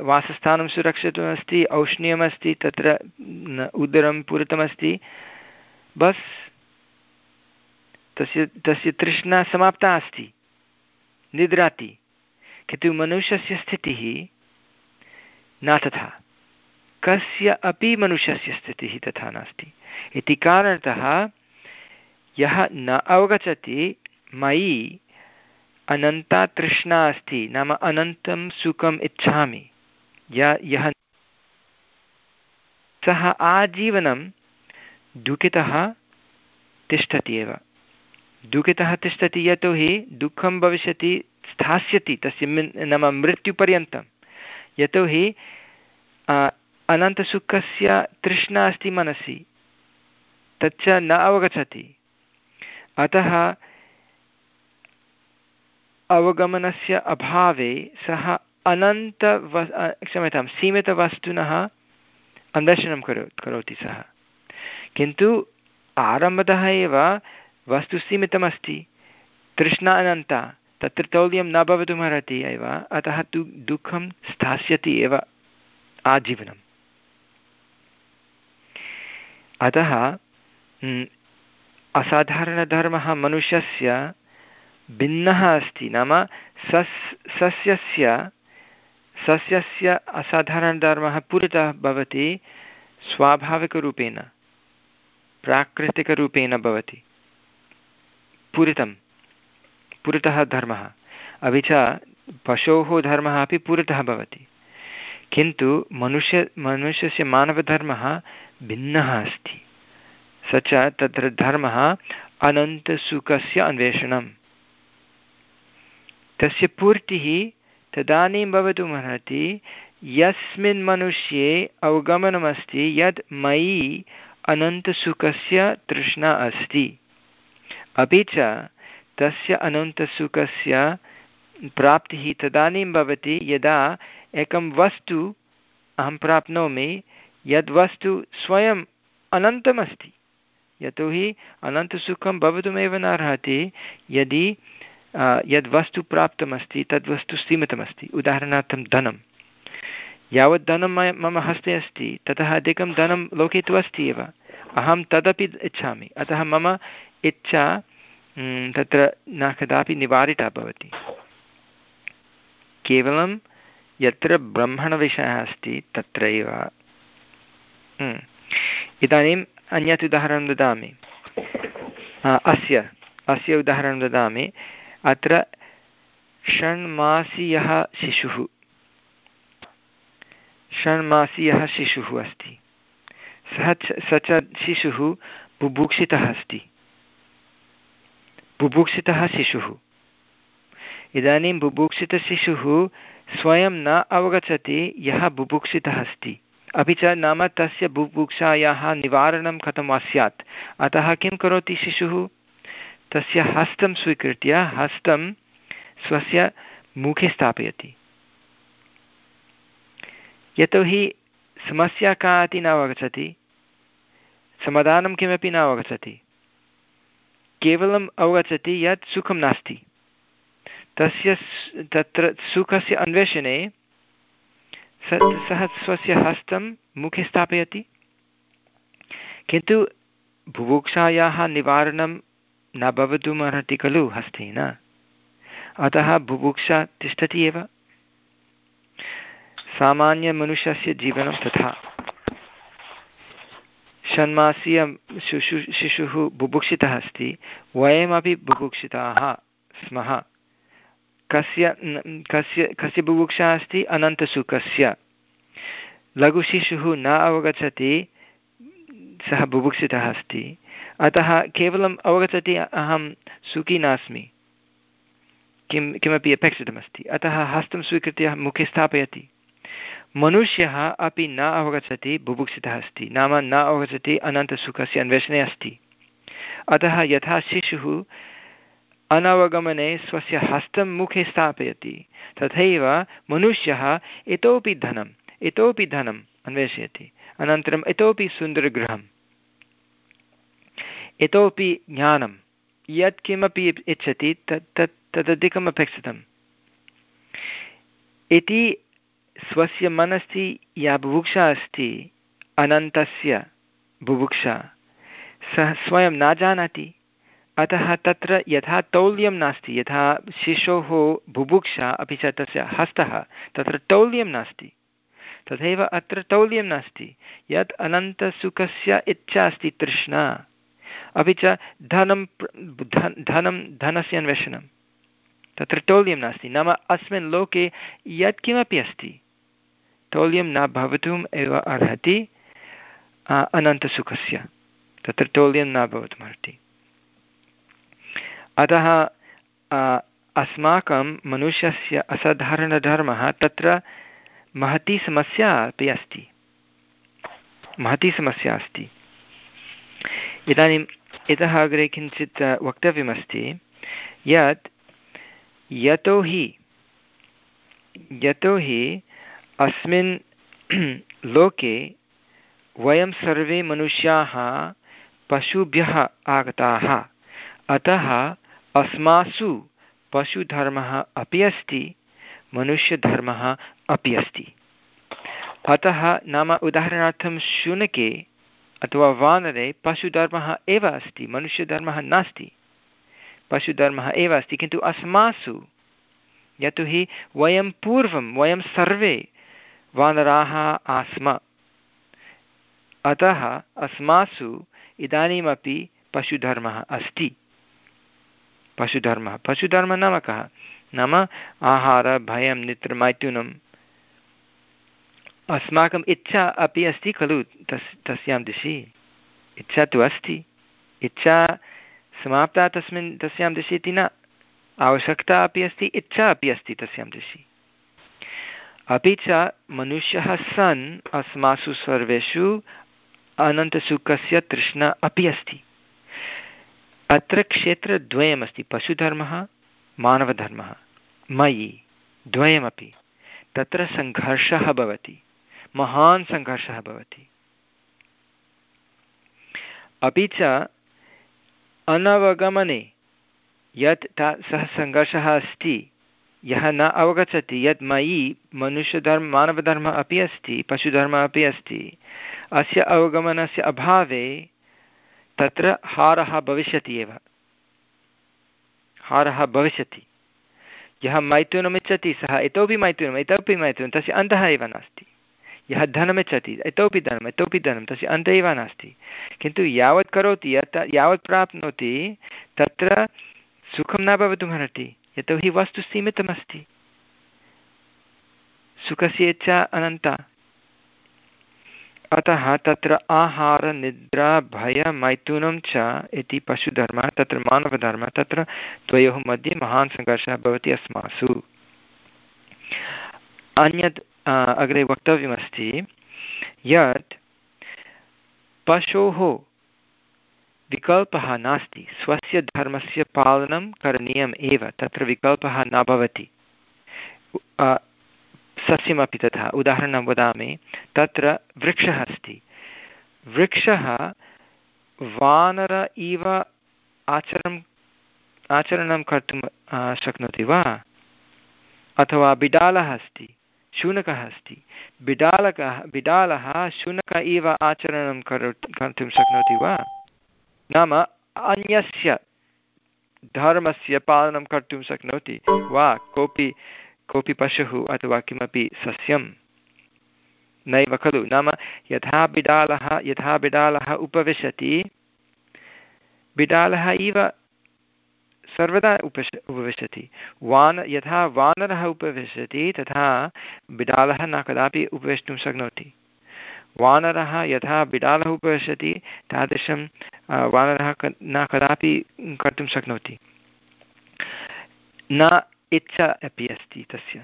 Speaker 1: वासस्थानं सुरक्षितमस्ति, औष्ण्यमस्ति, तत्र उदरं पूरितमस्ति, बस् तस्य तस्य तृष्णा समाप्ता अस्ति, निद्राति। किन्तु मनुष्यस्य स्थितिः न तथा। कस्य अपि मनुष्यस्य स्थितिः तथा नास्ति। इति कारणतः यः न अवगच्छति, मयि अनन्ता तृष्णा अस्ति, नाम अनन्तं सुखम् इच्छामि। य यः सः आजीवनं दुःखितः तिष्ठति एव। दुःखितः तिष्ठति यतोहि दुःखं भविष्यति स्थास्यति, तस्य नाम मृत्युपर्यन्तं। यतोहि अनन्तसुखस्य तृष्णा अस्ति मनसि, तच्च न अवगच्छति। अतः अवगमनस्य अभावे सः अनन्तव क्षम्यतां सीमितवस्तुनः अन्वेषणं करो, करोति सः। किन्तु आरम्भतः एव वस्तु सीमितमस्ति, तृष्णा अनन्ता। तत्र तौल्यं न भवितुमर्हति एव, अतः तु दुःखं स्थास्यति एव आजीवनम्। अतः असाधारणधर्मः मनुष्यस्य भिन्नः अस्ति, नाम सस्, सस्यस्य सस्यस्य असाधारणधर्मः पुरतः भवति स्वाभाविकरूपेण, प्राकृतिकरूपेण भवति पुरितं पुरतः धर्मः। अपि च पशोः धर्मः अपि पुरतः भवति। किन्तु मनुष्य, मनुष्यस्य मानवधर्मः भिन्नः अस्ति। स च तत्र धर्मः अनन्तसुखस्य अन्वेषणं तस्य पूर्तिः तदानीं भवितुमर्हति यस्मिन् मनुष्ये अवगमनमस्ति यत् मयि अनन्तसुखस्य तृष्णा अस्ति। अपि च तस्य अनन्तसुखस्य प्राप्तिः तदानीं भवति यदा एकं वस्तु अहं प्राप्नोमि यद्वस्तु स्वयम् अनन्तमस्ति। यतोहि अनन्तसुखं भवितुमेव न अर्हति, यदि यद्वस्तु प्राप्तमस्ति तद्वस्तु सीमितमस्ति। उदाहरणार्थं धनं। यावत् धनं मम हस्ते अस्ति, ततः अधिकं धनं लोके तु अस्ति एव। अहं तदपि इच्छामि। अतः मम इच्छा तत्र न कदापि निवारिता भवति। केवलं यत्र ब्रह्मणविषयः अस्ति, तत्रैव। इदानीम् अन्यत् उदाहरणं ददामि। अस्य अस्य उदाहरणं ददामि। अत्र षण्मासीयः शिशुः। षण्मासीयः शिशुः अस्ति। सः च, स च शिशुः बुभुक्षितः अस्ति। बुभुक्षितः शिशुः। इदानीं बुभुक्षितशिशुः स्वयं न अवगच्छति, यः बुभुक्षितः अस्ति। अपि च नाम तस्य बुभुक्षायाः निवारणं कथं वा स्यात्? अतः किं करोति शिशुः? तस्य हस्तं स्वीकृत्य हस्तं स्वस्य मुखे स्थापयति। यतोहि समस्या का इति न अवगच्छति। समाधानं किमपि न अवगच्छति। केवलम् अवगच्छति यत् सुखं नास्ति। तस्य तत्र सुखस्य अन्वेषणे सः स्वस्य हस्तं मुखे स्थापयति। किन्तु बुभुक्षायाः निवारणं न भवितुमर्हति खलु हस्तेन अतः बुभुक्षा तिष्ठति एव। सामान्यमनुष्यस्य जीवनं तथा। षण्मासीय शिशु, शिशुः बुभुक्षितः अस्ति। वयमपि बुभुक्षिताः स्मः। कस्य कस्य कस्य बुभुक्षा अस्ति? अनन्तसुखस्य लघुशिशुः न अवगच्छति, सः बुभुक्षितः अस्ति। अतः केवलम् अवगच्छति अहं सुखी नास्मि। किं किमपि अपेक्षितमस्ति। अतः हस्तं स्वीकृत्य मुखे स्थापयति। मनुष्यः अपि न अवगच्छति, बुभुक्षितः अस्ति। नाम न अवगच्छति, अनन्तसुखस्य अन्वेषणे अस्ति। अतः यथा शिशुः अनवगमने स्वस्य हस्तं मुखे स्थापयति, तथैव मनुष्यः इतोपि धनम् इतोपि धनम् अन्वेषयति। अनन्तरम् इतोपि सुन्दरगृहम्, इतोपि ज्ञानं, यत्किमपि इच्छति तत् तत् तदधिकम् अपेक्षितम् इति स्वस्य मनसि या बुभुक्षा अस्ति, अनन्तस्य बुभुक्षा। सः स्वयं न जानाति। अतः तत्र यथा तौल्यं नास्ति, यथा शिशोः बुभुक्षा, अपि च तस्य हस्तः, तत्र तौल्यं नास्ति। तथैव अत्र तौल्यं नास्ति। यत् अनन्तसुखस्य इच्छा अस्ति तृष्णा। अपि च धनं धनं, धनस्य अन्वेषणं। तत्र तौल्यं नास्ति। नाम अस्मिन् लोके यत्किमपि अस्ति। तौल्यं न भवितुम् एव अर्हति अनन्तसुखस्य। तत्र तौल्यं न भवितुमर्हति। अतः अस्माकं मनुष्यस्य असाधारणधर्मः तत्र महती समस्या अपि अस्ति। महती समस्या अस्ति। इदानीम् इतः अग्रे किञ्चित् वक्तव्यमस्ति यत्, यतोहि यतोहि अस्मिन् लोके वयं सर्वे मनुष्याः पशुभ्यः आगताः। अतः अस्मासु पशुधर्मः अपि अस्ति, मनुष्यधर्मः अपि अस्ति। अतः नाम उदाहरणार्थं शुनके अथवा वानरे पशुधर्मः एव अस्ति, मनुष्यधर्मः नास्ति। पशुधर्मः एव अस्ति, किन्तु अस्मासु यतोहि वयं पूर्वं, वयं सर्वे वानराः आस्म। अतः अस्मासु इदानीमपि पशुधर्मः अस्ति। पशुधर्मः। पशुधर्मः नाम कः? नाम आहार, भयं निद्रमैथुनम् अस्माकम् इच्छा अपि अस्ति खलु तस्, तस्यां दिशि। इच्छा तु अस्ति। इच्छा समाप्ता तस्मिन्, तस्यां दिशि इति न। आवश्यकता अपि अस्ति, इच्छा अपि अस्ति तस्यां दिशि। अपि च मनुष्यः सन् अस्मासु सर्वेषु अनन्तसुखस्य तृष्णा अपि अस्ति। अत्र क्षेत्रद्वयमस्ति, पशुधर्मः, मानवधर्मः। मयि, द्वयमपि। तत्र सङ्घर्षः भवति, महान् सङ्घर्षः भवति। अपि च अनवगमने, यत् ता सः सङ्घर्षः अस्ति यः न अवगच्छति यत् मयि मनुष्यधर्म, मानवधर्मः अपि अस्ति, पशुधर्मः अपि अस्ति। अस्य अवगमनस्य अभावे तत्र हारः भविष्यति एव। हारः भविष्यति। यः मैथुनमिच्छति सः इतोपि मैथुनम् इतोपि मैथुनं तस्य अन्तः एव नास्ति। यः धनमिच्छति, इतोपि धनम्, इतोपि धनं तस्य अन्तः एव नास्ति। किन्तु यावत् करोति, यत् यावत् प्राप्नोति, तत्र सुखं न भवितुमर्हति। यतोहि वस्तु सीमितमस्ति। सुखस्य इच्छा अनन्ता। अतः तत्र आहार निद्रा भय, मैथुनं च इति पशुधर्मः, तत्र मानवधर्मः, तत्र द्वयोः मध्ये महान् सङ्घर्षः भवति अस्मासु। अन्यत् अग्रे वक्तव्यमस्ति, यत् पशोः विकल्पः नास्ति। स्वस्य धर्मस्य पालनं करणीयम् एव, तत्र विकल्पः न भवति। सस्यमपि तथा, उदाहरणं वदामि। तत्र वृक्षः अस्ति। वृक्षः वानर इव आचरणम् आचरणं कर्तुं शक्नोति वा? अथवा बिडालः अस्ति, शुनकः अस्ति। बिडालकः, बिडालः शुनक इव आचरणं करो कर्तुं शक्नोति वा? नाम अन्यस्य धर्मस्य पालनं कर्तुं शक्नोति, वा कोऽपि कोऽपि पशुः अथवा किमपि सस्यं नैव खलु। नाम यथा बिडालः यथा बिडालः उपविशति, बिडालः इव सर्वदा उपश, उपविशति। वान, यथा वानरः उपविशति, तथा बिडालः न कदापि उपवेष्टुं शक्नोति। वानरः यथा बिडालः उपविशति तादृशं वानरः न कदापि कर्तुं शक्नोति। न इच्छा अपि अस्ति तस्य।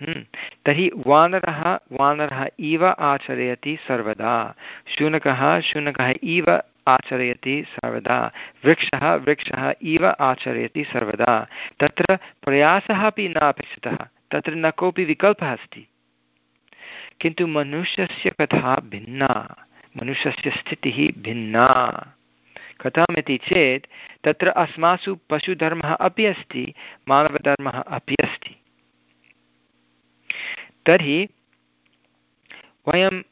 Speaker 1: हम्म, तर्हि वानरः वानरः इव आचरयति सर्वदा। शुनकः शुनकः इव आचरयति सर्वदा। वृक्षः वृक्षः इव आचरयति सर्वदा। तत्र प्रयासः अपि न अपेक्षितः तत्र न कोऽपि विकल्पः अस्ति। किन्तु मनुष्यस्य कथा भिन्ना, मनुष्यस्य स्थितिः भिन्ना। कथमिति चेत्, तत्र अस्मासु पशुधर्मः अपि अस्ति, मानवधर्मः अपि अस्ति। तर्हि वयं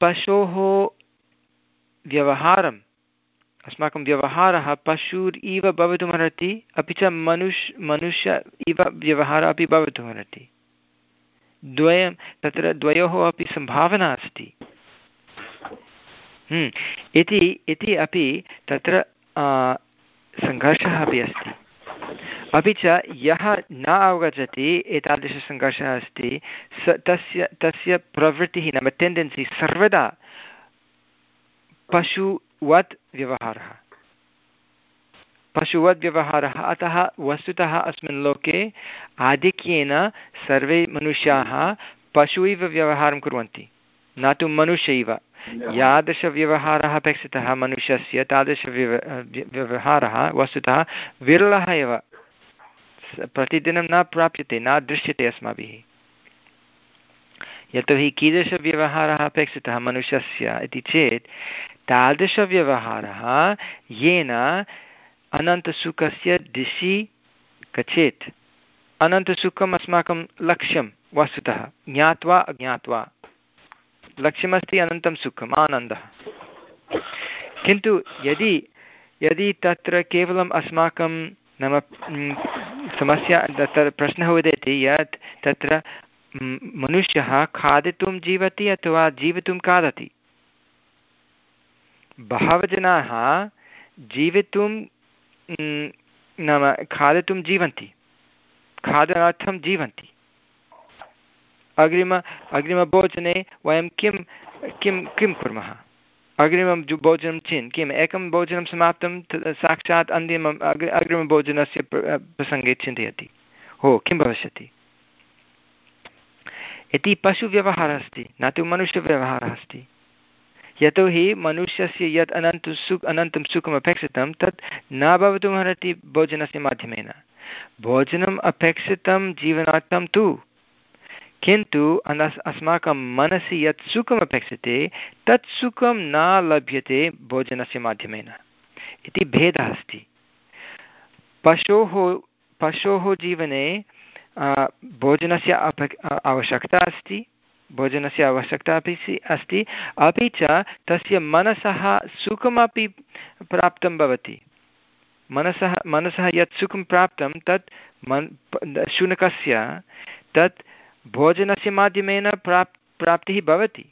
Speaker 1: पशोः व्यवहारम् अस्माकं व्यवहारः पशुर् इव भवितुमर्हति, अपि च मनुष्, मनुष्य इव व्यवहारः अपि भवितुमर्हति। द्वयं तत्र द्वयोः अपि सम्भावना अस्ति। हम्म, इति इति अपि तत्र सङ्घर्षः अपि अस्ति। अपि च यः न अवगच्छति एतादृशसङ्घर्षः अस्ति स तस्य तस्य प्रवृत्तिः नाम टेण्डेन्सि सर्वदा पशुवत् व्यवहारः। पशुवद् व्यवहारः अतः वस्तुतः अस्मिन् लोके आधिक्येन सर्वे मनुष्याः पशु इव व्यवहारं कुर्वन्ति। न तु मनुष्य इव। यादृशव्यवहारः अपेक्षितः मनुष्यस्य तादृशव्यव व्यवहारः वस्तुतः विरलः एव। प्रतिदिनं न प्राप्यते, न दृश्यते अस्माभिः। यतोहि कीदृशव्यवहारः अपेक्षितः मनुष्यस्य इति चेत्, तादृशव्यवहारः येन अनन्तसुखस्य दिशि गच्छेत् अनन्तसुखम् अस्माकं लक्ष्यं, वस्तुतः, ज्ञात्वा अज्ञात्वा। लक्ष्यमस्ति अनन्तं सुखम्, आनन्दः। किन्तु यदि यदि तत्र केवलम् अस्माकं नाम समस्या, तत्र प्रश्नः उदेति यत् तत्र मनुष्यः खादितुं जीवति अथवा जीवितुं खादति। बहवः जनाः जीवितुं नाम खादितुं जीवन्ति। खादनार्थं जीवन्ति। अग्रिम, अग्रिमभोजने वयं किं किं किं कुर्मः? अग्रिमं भोजनं चिन् किम्? एकं भोजनं समाप्तं साक्षात् अन्तिमम् अग् अग्रिमभोजनस्य प्रसङ्गे चिन्तयति। हो, किं भविष्यति? इति पशुव्यवहारः अस्ति, न तु मनुष्यव्यवहारः अस्ति। यतोहि मनुष्यस्य यत् अनन्तं सुख अनन्तं सुखम् अपेक्षितं, तत् न भवितुमर्हति भोजनस्य माध्यमेन। भोजनम् अपेक्षितं जीवनार्थं तु। किन्तु अनस् अस्माकं मनसि यत् सुखम् अपेक्षते, तत् सुखं न लभ्यते भोजनस्य माध्यमेन। इति भेदः अस्ति। पशोः पशोः जीवने भोजनस्य अपे आवश्यकता अस्ति। भोजनस्य आवश्यकता अपि अस्ति। अपि च तस्य मनसः सुखमपि प्राप्तं भवति। मनसः मनसः यत् सुखं प्राप्तं, तत् मन् शुनकस्य, तत् भोजनस्य माध्यमेन प्राप् प्राप्तिः भवति।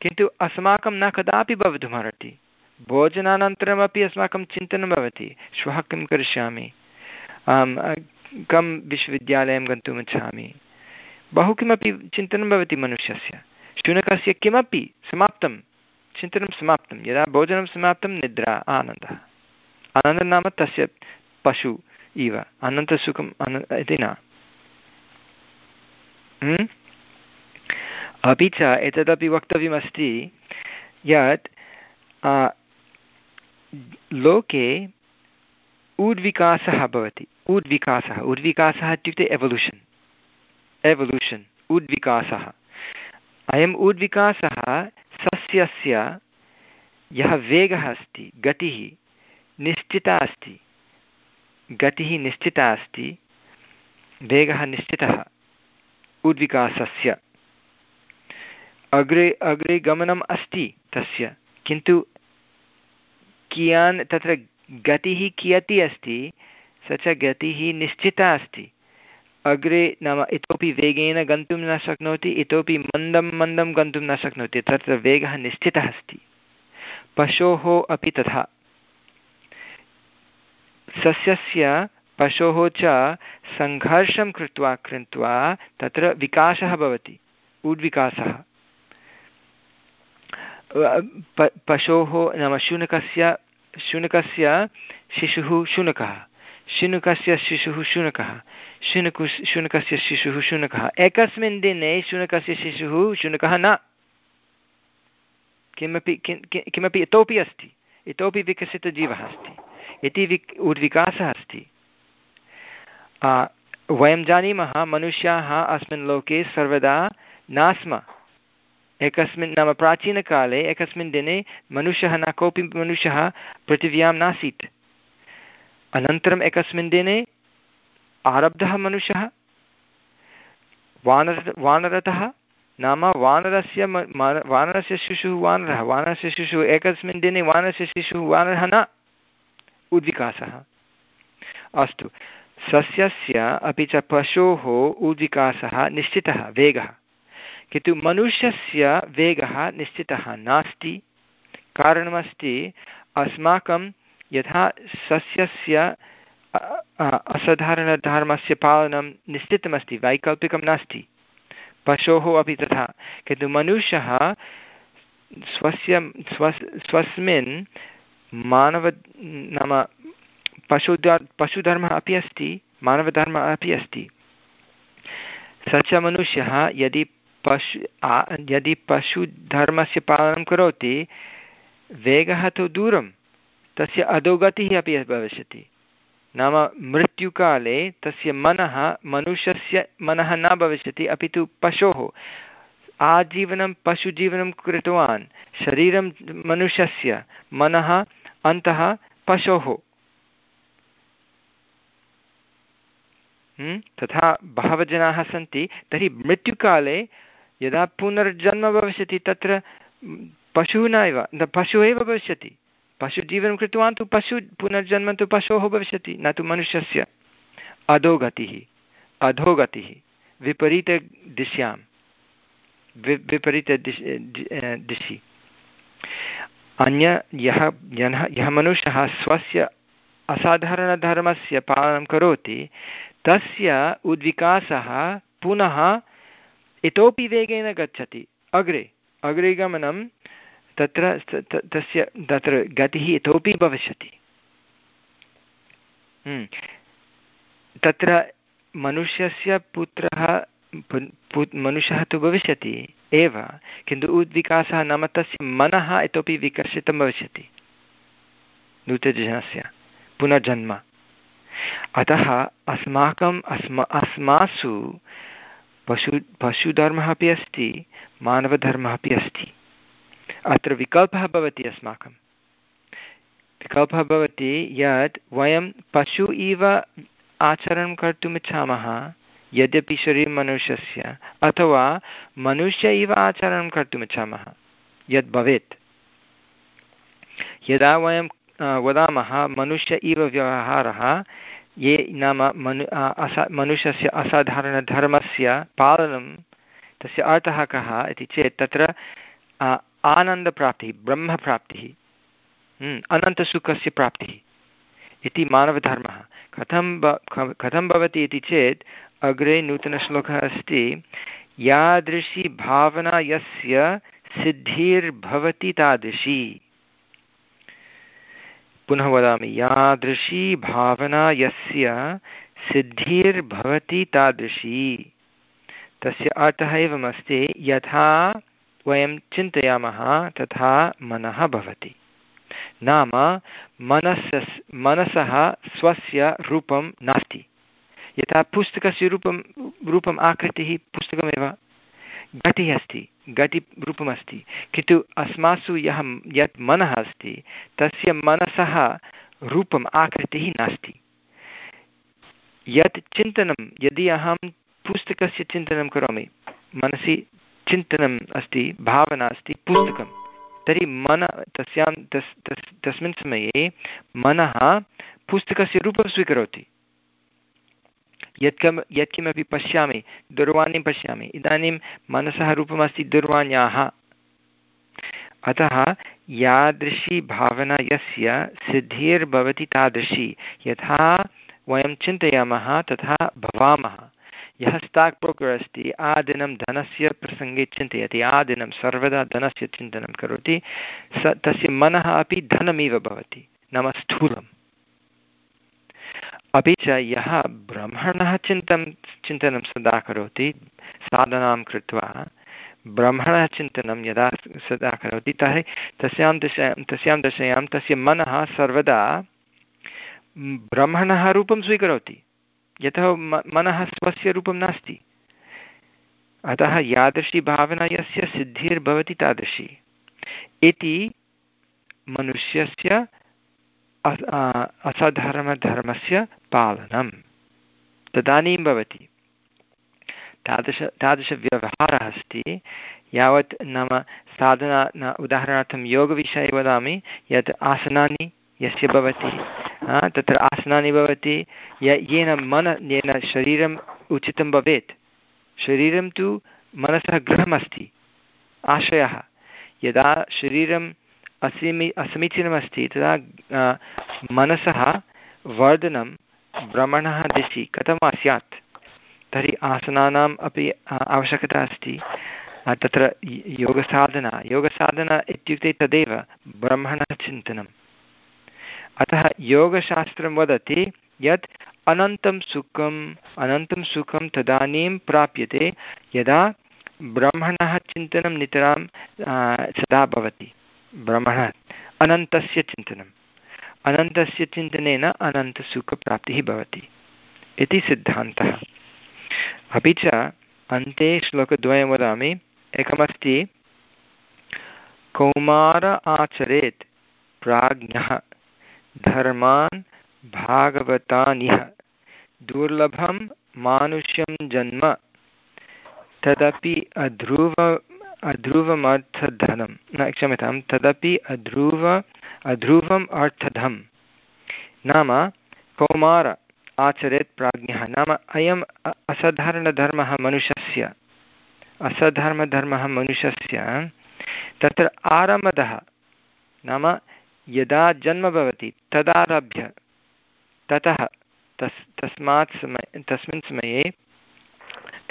Speaker 1: किन्तु अस्माकं न कदापि भवितुमर्हति भोजनानन्तरमपि अस्माकं चिन्तनं भवति। श्वः किं करिष्यामि? कं विश्वविद्यालयं गन्तुम् इच्छामि? बहु किमपि चिन्तनं भवति मनुष्यस्य। शुनकस्य किमपि समाप्तं, चिन्तनं समाप्तं। यदा भोजनं समाप्तं, निद्रा आनन्दः। आनन्दं नाम तस्य पशु इव। अनन्तसुखम् अन इति न। हम्म? अपि च एतदपि वक्तव्यमस्ति यत् लोके उद्विकासः भवति। उद्विकासः उद्विकासः इत्युक्ते एवल्यूशन् एवल्यूशन् उद्विकासः अयम् उद्विकासः सस्यस्य यः वेगः अस्ति गतिः निश्चिता अस्ति गतिः निश्चिता अस्ति वेगः निश्चितः उद्विकासस्य अग्रे अग्रे गमनम् अस्ति तस्य, किन्तु कियान् तत्र गतिः कियती अस्ति, स च गतिः निश्चिता अस्ति। अग्रे नाम इतोपि वेगेन गन्तुं न शक्नोति, इतोपि मन्दं मन्दं गन्तुं न शक्नोति, तत्र वेगः निश्चितः अस्ति। पशोः अपि तथा। सस्यस्य पशोः च सङ्घर्षं कृत्वा कृत्वा तत्र विकासः भवति उड्विकासः पशोः नाम शुनकस्य शुनकस्य शिशुः शुनकः। शुनकस्य शिशुः शुनकः। शुनकु शुनकस्य शिशुः शुनकः। एकस्मिन् दिने शुनकस्य शिशुः शुनकः न। किमपि किमपि इतोपि अस्ति। इतोपि विकसितजीवः अस्ति। इति विक्, उद्विकासः अस्ति। वयं जानीमः, मनुष्याः अस्मिन् लोके सर्वदा न स्म एकस्मिन्, नाम प्राचीनकाले, एकस्मिन् दिने मनुष्यः न, कोऽपि मनुष्यः पृथिव्यां नासीत्। अनन्तरम् एकस्मिन् दिने आरब्धः मनुष्यः, वानर, वानरतः नाम वानरस्य वानरस्य शिशुः वानरः, वानरस्य शिशुः एकस्मिन् दिने वानरस्य शिशुः वानरः न उद्विकासः। अस्तु, सस्यस्य अपि च पशोः उद्विकासः निश्चितः, वेगः। किन्तु मनुष्यस्य वेगः निश्चितः नास्ति। कारणमस्ति, अस्माकं यथा सस्यस्य असाधारणधर्मस्य पालनं निश्चितमस्ति, वैकल्पिकं नास्ति। पशोः अपि तथा। किन्तु मनुष्यः स्वस्य, स्व, स्वस्मिन् मानव, नाम पशुध, पशुधर्मः अपि अस्ति, मानवधर्मः अपि अस्ति। स च मनुष्यः यदि पशु यदि पशुधर्मस्य पालनं करोति, वेगः तु दूरं तस्य अधोगतिः अपि भविष्यति। नाम मृत्युकाले तस्य मनः मनुष्यस्य मनः न भविष्यति, अपि तु पशोः। आजीवनं पशुजीवनं कृतवान्, शरीरं मनुष्यस्य मनः, अन्तः पशोः। हम्म? तथा बहवः जनाः सन्ति, तर्हि मृत्युकाले यदा पुनर्जन्म भविष्यति, तत्र पशुः न एव पशुः एव भविष्यति। पशुजीवनं कृतवान् तु पशु पुनर्जन्म तु पशोः भविष्यति, न तु मनुष्यस्य। अधोगतिः अधोगतिः विपरीतदिश्यां वि दिशि अन्य, यः जनः यः मनुष्यः स्वस्य असाधारणधर्मस्य पालनं करोति, तस्य उद्विकासः पुनः इतोपि वेगेन गच्छति। अग्रे अग्रे गमनं तत्र तस्य तत्र गतिः इतोपि भविष्यति। हम्म। तत्र मनुष्यस्य पुत्रः मनुष्यः तु भविष्यति एव, किन्तु उद्विकासः नाम तस्य मनः इतोपि विकसितं भविष्यति। नूतनजनस्य पुनर्जन्म। अतः अस्माकम् अस्म अस्मासु पशु पशुधर्मः अपि अस्ति, मानवधर्मः अपि अस्ति। अत्र विकल्पः भवति अस्माकं। विकल्पः भवति यत् वयं पशु इव आचरणं कर्तुम् इच्छामः, यद्यपि शरीरं मनुष्यस्य, अथवा मनुष्य इव आचरणं कर्तुम् इच्छामः, यद् भवेत्। यदा वयं वदामः मनुष्य इव व्यवहारः, ये नाम मनु असा, मनुष्यस्य असाधारणधर्मस्य पालनं, तस्य अर्थः कः इति चेत् तत्र आनन्दप्राप्तिः ब्रह्मप्राप्तिः हम्म, अनन्तसुखस्य प्राप्तिः इति मानवधर्मः। कथं ब कथं भवति इति चेत् अग्रे नूतनश्लोकः अस्ति यादृशी भावना यस्य सिद्धिर्भवति तादृशी। पुनः वदामि यादृशी भावना यस्य सिद्धिर्भवति तादृशी। तस्य अर्थः एवमस्ति यथा वयं चिन्तयामः तथा मनः भवति। नाम मनस्य मनसः स्वस्य रूपं नास्ति। यथा पुस्तकस्य रूपं रूपम् आकृतिः पुस्तकमेव। घटिः अस्ति घटिरूपमस्ति किन्तु अस्मासु यः यत् मनः अस्ति, तस्य मनसः रूपम् आकृतिः नास्ति। यत् चिन्तनं, यदि अहं पुस्तकस्य चिन्तनं करोमि, मनसि चिन्तनम् अस्ति, भावना अस्ति पुस्तकं तर्हि मन, तस्यां, तस् तस्, तस्मिन् समये मनः पुस्तकस्य रूपं स्वीकरोति। यत्कं यत्किमपि पश्यामि, दूरवाणीं पश्यामि, इदानीं मनसः रूपमस्ति दूरवाण्याः। अतः यादृशी भावना यस्य सिद्धिर्भवति तादृशी। यथा वयं चिन्तयामः, तथा भवामः। यः स्टाक् ब्रोकर् अस्ति आदिनं धनस्य प्रसङ्गे चिन्तयति आदिनं सर्वदा धनस्य चिन्तनं करोति, स तस्य मनः अपि धनमेव भवति, नाम स्थूलम् अपि च यः ब्रह्मणः चिन्तं चिन्तनं सदा करोति, साधनां कृत्वा, ब्रह्मणः चिन्तनं यदा सदा करोति, तर्हि तस्यां दशायां तस्यां दशायां तस्य मनः सर्वदा ब्रह्मणः रूपं स्वीकरोति। यतः मनः स्वस्य रूपं नास्ति। अतः यादृशी भावना यस्य सिद्धिर्भवति तादृशी। इति मनुष्यस्य असाधारणधर्मस्य पालनं तदानीं भवति। तादृश, तादृशव्यवहारः अस्ति। यावत् नाम साधना, न, उदाहरणार्थं योगविषये वदामि, यत् आसनानि, यस्य भवति तत्र आसनानि भवति। येन मन, येन शरीरम् उचितं भवेत्। शरीरं तु मनसः गृहमस्ति आशयः यदा शरीरं असमी, असमीचीनमस्ति, तदा मनसः वर्धनं भ्रमणः दिशि कथं वा स्यात्? तर्हि आसनानाम् अपि आवश्यकता अस्ति। तत्र योगसाधना। योगसाधना इत्युक्ते तदेव ब्रह्मणः चिन्तनम्। अतः योगशास्त्रं वदति यत् अनन्तं सुखम्, अनन्तं सुखं तदानीं प्राप्यते यदा ब्रह्मणः चिन्तनं नितरां सदा भवति। ब्रह्मणः, अनन्तस्य चिन्तनम्। अनन्तस्य चिन्तनेन अनन्तसुखप्राप्तिः भवति इति सिद्धान्तः। अपि च अन्ते श्लोकद्वयं वदामि। एकमस्ति, कौमार आचरेत् प्राज्ञः। धर्मान् भागवतानिह। दुर्लभं मानुष्यं जन्म। तदपि अध्रुव, अध्रुवमर्थधनं। न, क्षम्यतां। तदपि अध्रुव, अध्रुवम् अर्थधं नाम कौमार आचरेत् प्राज्ञः। नाम अयम् असाधारणधर्मः मनुष्यस्य। असाधारणधर्मः मनुष्यस्य। तत्र आरम्भतः नाम यदा जन्म भवति तदारभ्य ततः तस्, तस्मात् समय, तस्मिन् समये,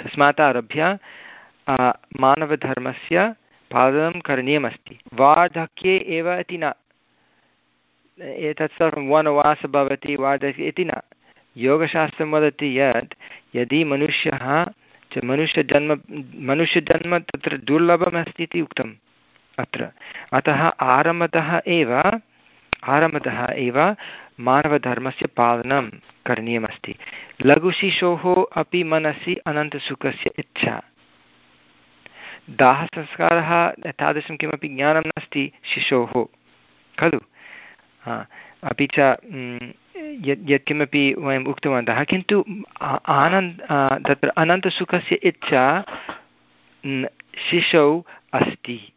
Speaker 1: तस्मात् आरभ्य मानवधर्मस्य पालनं करणीयमस्ति। वार्धक्ये एव इति न। एतत् सर्वं वनवासः भवति, वार्धक्ये इति न। योगशास्त्रं वदति यत्, यदि मनुष्यः च मनुष्यजन्म मनुष्यजन्म तत्र दुर्लभमस्ति इति उक्तम् अत्र। अतः आरम्भतः एव आरम्भतः एव मानवधर्मस्य पालनं करणीयमस्ति। लघुशिशोः अपि मनसि अनन्तसुखस्य इच्छा। दाहसंस्कारः तादृशं किमपि ज्ञानं नास्ति शिशोः। खलु? अपि च यत्, यत्किमपि वयम् उक्तवन्तः, किन्तु आनन्द तत्र अनन्तसुखस्य इच्छा शिशौ अस्ति।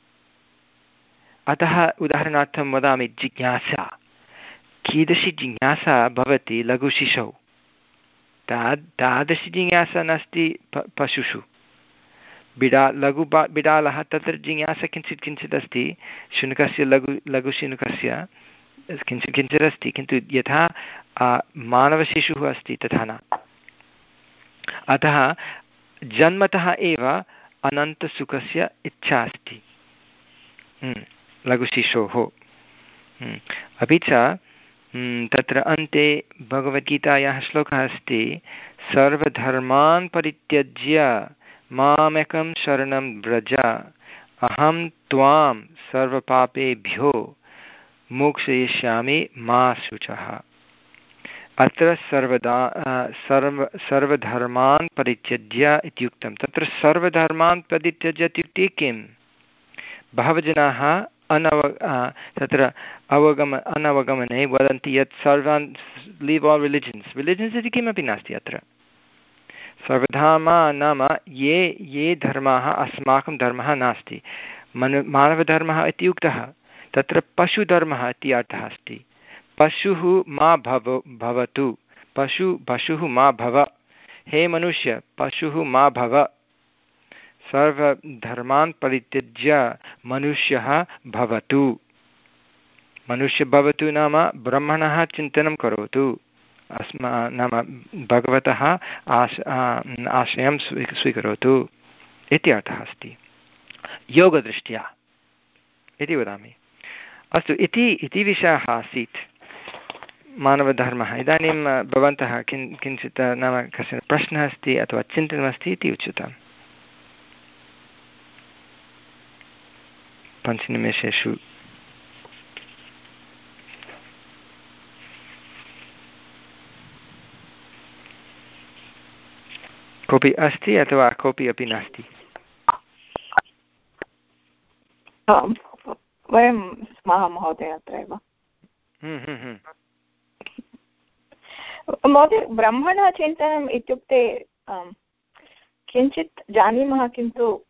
Speaker 1: अतः उदाहरणार्थं वदामि जिज्ञासा। कीदृशी जिज्ञासा भवति लघुशिशौ? ताद् तादृशी जिज्ञासा नास्ति प पशुषु। बिडा लघु बिडालः तत्र जिज्ञासा किञ्चित् किञ्चित् अस्ति शुनकस्य लघु लघुशुनकस्य किञ्चित् अस्ति किन्तु यथा मानवशिशुः अस्ति तथा न। अतः जन्मतः एव अनन्तसुखस्य इच्छा अस्ति। हम्म, लघुशिशोः। हम्म, अपि च हम्म, तत्र अन्ते भगवद्गीतायाः श्लोकः अस्ति सर्वधर्मान् परित्यज्य मामेकं शरणं व्रज अहं त्वां सर्वपापेभ्यो मोक्षयिष्यामि मा शुचः। अत्र सर्वदा सर्व सर्वधर्मान् परित्यज्य इत्युक्तं। तत्र सर्वधर्मान् परित्यज्य इत्युक्ते किं बहवः जनाः अनव तत्र अवगम, अनवगमने वदन्ति यत् सर्वान् लीव् आल् रिलिजन्स् रिलिजन्स् इति किमपि नास्ति अत्र। सर्वधर्मा नाम ये ये धर्माः अस्माकं धर्मः नास्ति। मनु, मानवधर्मः इति उक्तः। तत्र पशुधर्मः इति अर्थः अस्ति। पशुः मा भव, भवतु। पशु, पशुः मा भव। हे मनुष्य, पशुः मा भव। सर्वधर्मान् परित्यज्य मनुष्यः भवतु। मनुष्य भवतु नाम ब्रह्मणः चिन्तनं करोतु। अस्मा नाम भगवतः आश आशयं स्वी, स्वीकरोतु इति अर्थः अस्ति। योगदृष्ट्या इति वदामि। अस्तु, इति इति विषयः आसीत् मानवधर्मः। इदानीं भवन्तः किं किञ्चित् नाम कश्चन प्रश्नः अस्ति अथवा चिन्तनमस्ति इति उच्यताम्। पञ्चनिमेषेषु। कोऽपि अस्ति अथवा कोऽपि अपि नास्ति?
Speaker 4: वयं स्मः महोदय अत्र एव।
Speaker 1: हम्म, हम्म, हम्म।
Speaker 4: महोदय ब्रह्मणः चिन्तनम् इत्युक्ते किञ्चित् जानीमः किन्तु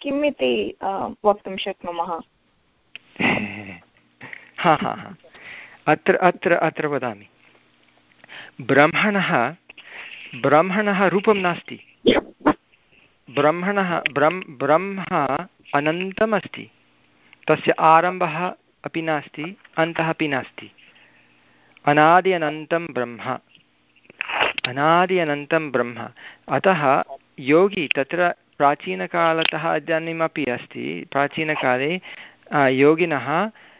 Speaker 4: किम् इति वक्तुं शक्नुमः?
Speaker 1: अत्र अत्र अत्र वदामि. ब्रह्मणः ब्रह्मणः रूपं नास्ति. ब्रह्मणः, ब्रह्म ब्रह्म अनन्तम् अस्ति तस्य आरम्भः अपि नास्ति, अन्तः अपि नास्ति. अनादि अनन्तं ब्रह्म। अनादि अनन्तं ब्रह्म। अतः योगी तत्र प्राचीनकालतः इदानीमपि अस्ति। प्राचीनकाले योगिनः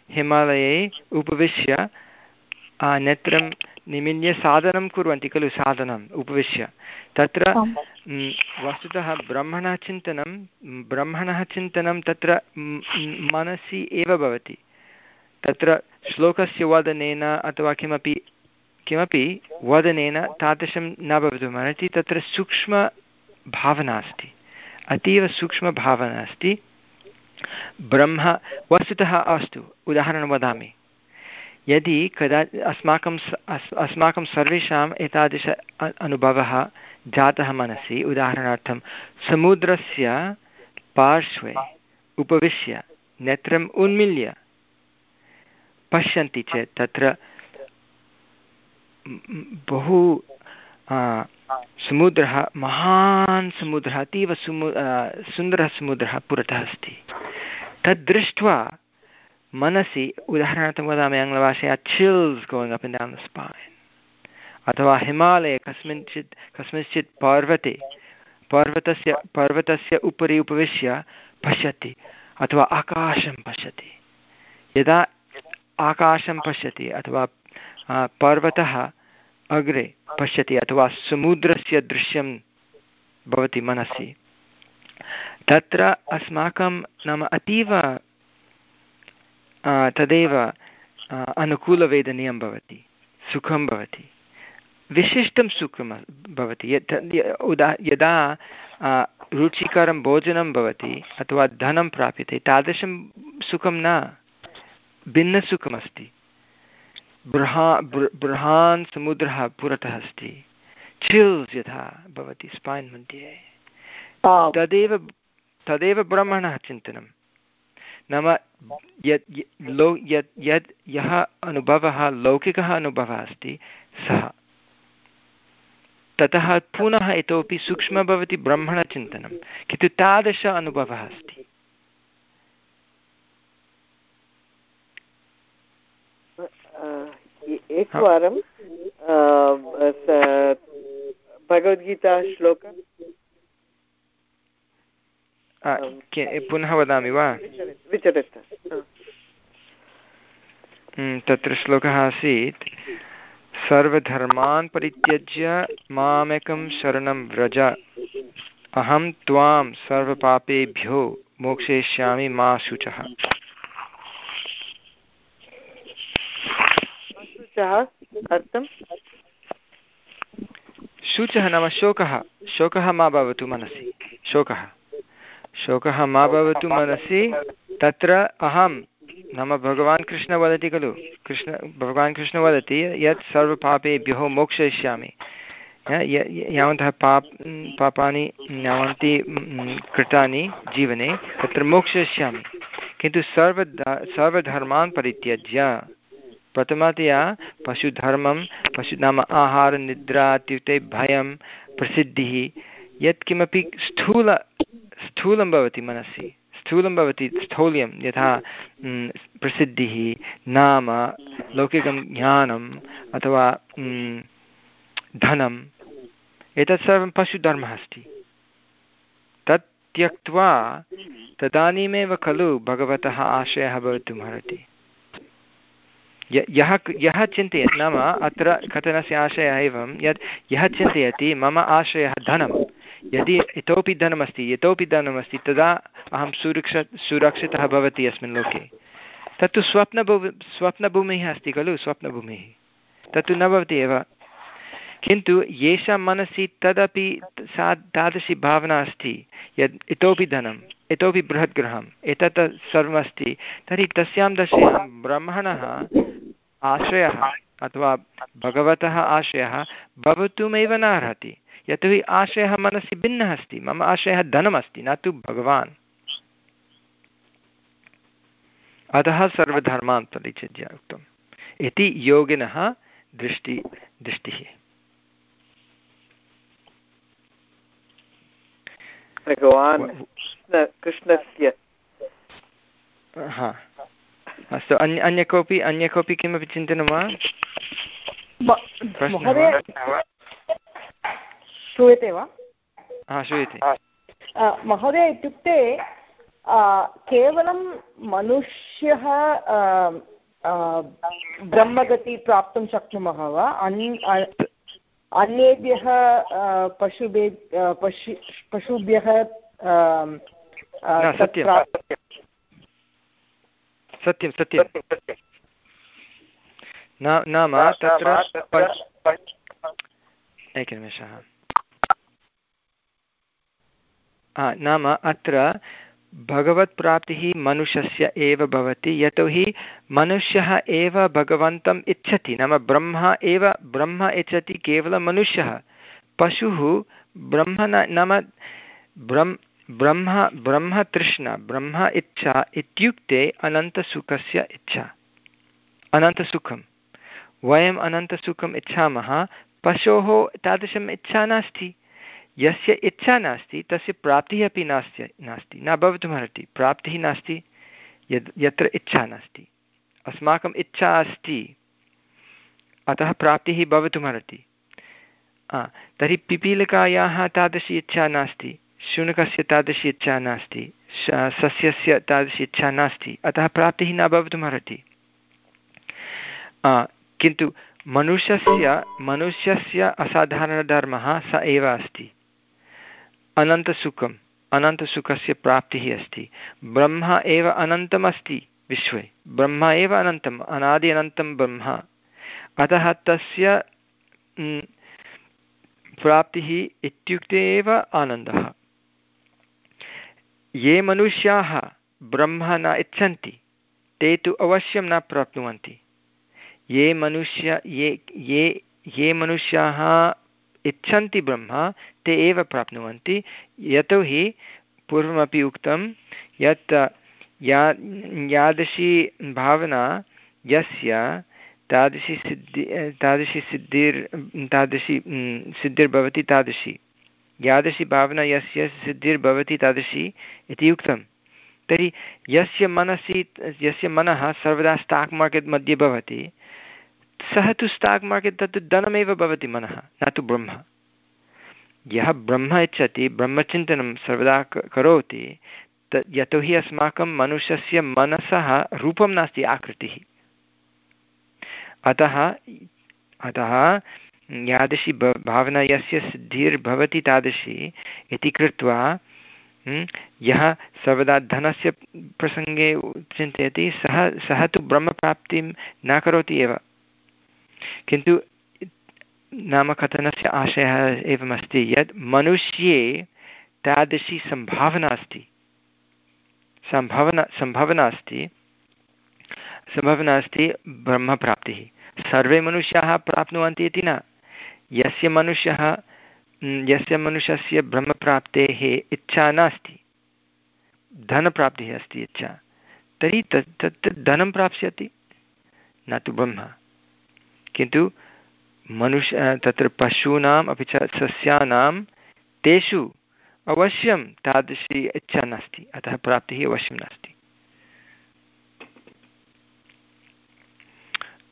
Speaker 1: हिमालये उपविश्य नेत्रं निमिल्य साधनं कुर्वन्ति खलु साधनम् उपविश्य। तत्र वस्तुतः ब्रह्मणः चिन्तनं ब्रह्मणः चिन्तनं तत्र मनसि एव भवति। तत्र श्लोकस्य वदनेन अथवा किमपि किमपि वदनेन तादृशं न भवितुमर्हति तत्र सूक्ष्मभावना अस्ति। अतीव सूक्ष्मभावना अस्ति। ब्रह्म वस्तुतः अस्तु। उदाहरणं वदामि। यदि कदा अस्माकं अस्माकं सर्वेषाम् एतादृश अनुभवः जातः मनसि, उदाहरणार्थं समुद्रस्य पार्श्वे उपविश्य नेत्रम् उन्मील्य पश्यन्ति चेत् तत्र बहु समुद्रः, महान् समुद्रः, अतीव सुमु सुन्दरः समुद्रः पुरतः अस्ति। तद् दृष्ट्वा मनसि, उदाहरणार्थं वदामि आङ्ग्लभाषया chills going up in down अथवा हिमालये कस्मिंश्चित् कस्मिंश्चित् पर्वते, पर्वतस्य पर्वतस्य उपरि उपविश्य पश्यति, अथवा आकाशं पश्यति। यदा आकाशं पश्यति अथवा पर्वतः अग्रे पश्यति अथवा समुद्रस्य दृश्यं भवति मनसि। तत्र अस्माकं नाम अतीव तदेव अनुकूलवेदनीयं भवति, सुखं भवति। विशिष्टं सुखं भवति। यत्, उदा, यदा रुचिकरं भोजनं भवति अथवा धनं प्राप्यते, तादृशं सुखं न, भिन्नसुखमस्ति। बृहा बृहान् समुद्रः पुरतः अस्ति। चिल्स् यथा भवति स्पैन् मध्ये। तदेव तदेव ब्रह्मणः चिन्तनं नाम यत् लो यत् यत् यः अनुभवः लौकिकः अनुभवः अस्ति सः। ततः पुनः इतोपि सूक्ष्मः भवति ब्रह्मणचिन्तनं किन्तु तादृश अनुभवः अस्ति।
Speaker 8: एकवारं भगवद्गीता श्लोकः।
Speaker 1: पुनः वदामि वा? हम्म, तत्र श्लोकः आसीत् सर्वधर्मान् परित्यज्य मामेकं शरणं व्रज। अहं त्वां सर्वपापेभ्यो मोक्षयिष्यामि मा शुचः। शुचः नाम शोकः। शोकः मा भवतु मनसि। शोकः। शोकः मा भवतु मनसि। तत्र अहं नाम भगवान् कृष्ण वदति खलु। कृष्ण, भगवान् कृष्ण वदति यत् सर्वपापेभ्यो मोक्षयिष्यामि। यावन्तः पाप्, पापानि यावन्ति कृतानि जीवने तत्र मोक्षयिष्यामि। किन्तु सर्व सर्वधर्मान् परित्यज्य प्रथमतया पशुधर्मं, पशु नाम आहारनिद्रा इत्युक्ते भयं, प्रसिद्धिः, यत्किमपि स्थूल, स्थूलं भवति मनसि, स्थूलं भवति स्थौल्यं, यथा प्रसिद्धिः, नाम, लौकिकं ज्ञानम्, अथवा धनम् एतत् सर्वं पशुधर्मः अस्ति। तत् त्यक्त्वा तदानीमेव खलु भगवतः आशयः भवितुमर्हति। यः यः चिन्तयति नाम अत्र कथनस्य आशयः एवं यत् यः चिन्तयति मम आशयः धनं यदि इतोपि धनमस्ति इतोपि धनमस्ति, तदा अहं सुरक्ष, सुरक्षितः भवति अस्मिन् लोके। तत्तु स्वप्नभू स्वप्नभूमिः अस्ति खलु, स्वप्नभूमिः। तत्तु न भवति एव। किन्तु येषां मनसि तदपि सा तादृशी भावना अस्ति यत् इतोपि धनम्, इतोपि बृहत् गृहम्, एतत् सर्वमस्ति। तर्हि तस्यां दशायां ब्रह्मणः आश्रयः अथवा भगवतः आश्रयः भवितुमेव न अर्हति यतोहि आशयः मनसि भिन्नः अस्ति मम आशयः धनमस्ति न तु भगवान्। अतः सर्वधर्मान् परिचित्य उक्तम्। इति योगिनः दृष्टि दृष्टिः।
Speaker 8: भगवान् कृष्णस्य
Speaker 1: हा। अस्तु अन्य अन्य कोऽपि अन्य कोऽपि किमपि चिन्तनं वा?
Speaker 3: श्रूयते वा?
Speaker 1: हा श्रूयते।
Speaker 3: महोदय इत्युक्ते केवलं मनुष्यः ब्रह्मगति प्राप्तुं शक्नुमः वा? अन्येभ्यः पशुभे पशु पशुभ्यः
Speaker 1: सत्यं सत्यं। नाम तत्र एकनिमेषः। नाम अत्र भगवत्प्राप्तिः मनुष्यस्य एव भवति यतोहि मनुष्यः एव भगवन्तम् इच्छति नाम ब्रह्म एव ब्रह्म इच्छति केवलं मनुष्यः। पशुः ब्रह्म नाम ब्रह्म ब्रह्म, ब्रह्मतृष्णा, ब्रह्म इच्छा इत्युक्ते अनन्तसुखस्य इच्छा। अनन्तसुखं वयम् अनन्तसुखम् इच्छामः, पशोः तादृशम् इच्छा नास्ति। यस्य इच्छा नास्ति, तस्य प्राप्तिः अपि नास्ति नास्ति। न भवितुमर्हति प्राप्तिः नास्ति, यद्, यत्र इच्छा नास्ति। अस्माकम् इच्छा अस्ति, अतः प्राप्तिः भवितुमर्हति तर्हि पिपीलिकायाः तादृशी इच्छा नास्ति। शुनकस्य तादृशी इच्छा नास्ति। सस्यस्य तादृशी इच्छा नास्ति। अतः प्राप्तिः न भवितुमर्हति। किन्तु मनुष्यस्य मनुष्यस्य असाधारणधर्मः स एव अस्ति। अनन्तसुखम्, अनन्तसुखस्य प्राप्तिः अस्ति। ब्रह्म एव अनन्तमस्ति विश्वे। ब्रह्म एव अनन्तम्, अनादि अनन्तं ब्रह्म। अतः तस्य प्राप्तिः इत्युक्ते एव आनन्दः। ये मनुष्याः ब्रह्म न इच्छन्ति, ते तु अवश्यं न प्राप्नुवन्ति। ये मनुष्य, ये ये ये मनुष्याः इच्छन्ति ब्रह्म, ते एव प्राप्नुवन्ति। यतोहि पूर्वमपि उक्तं यत् या, यादृशी भावना यस्य तादृशी सिद्धि, तादृशी सिद्धिर्, तादृशी सिद्धिर्भवति तादृशी। यादृशी भावना यस्य सिद्धिर्भवति तादृशी इति उक्तं। तर्हि यस्य मनसि, यस्य मनः सर्वदा स्टाक् मार्केट् मध्ये भवति, सः तु स्टाक् मार्केट् तत् धनमेव भवति मनः, न तु ब्रह्म। यः ब्रह्म इच्छति, ब्रह्मचिन्तनं सर्वदा करोति तत् यतोहि अस्माकं मनुष्यस्य मनसः रूपं नास्ति आकृतिः। अतः अतः यादृशी भावना यस्य सिद्धिर्भवति तादृशी इति कृत्वा यः सर्वदा धनस्य प्रसङ्गे चिन्तयति, सः सः तु ब्रह्मप्राप्तिं न करोति एव। किन्तु नाम कथनस्य आशयः एवमस्ति यत् मनुष्ये तादृशी सम्भावना अस्ति। सम्भावना सम्भावना अस्ति। सम्भावना अस्ति ब्रह्मप्राप्तिः। सर्वे मनुष्याः प्राप्नुवन्ति इति न। यस्य मनुष्यः यस्य मनुष्यस्य ब्रह्मप्राप्तेः इच्छा नास्ति, धनप्राप्तिः अस्ति इच्छा, तर्हि तत् तत् धनं प्राप्स्यति, न तु ब्रह्म। किन्तु मनुष्य तत्र पशूनाम्, अपि च सस्यानां, तेषु अवश्यं तादृशी इच्छा नास्ति, अतः प्राप्तिः अवश्यं नास्ति।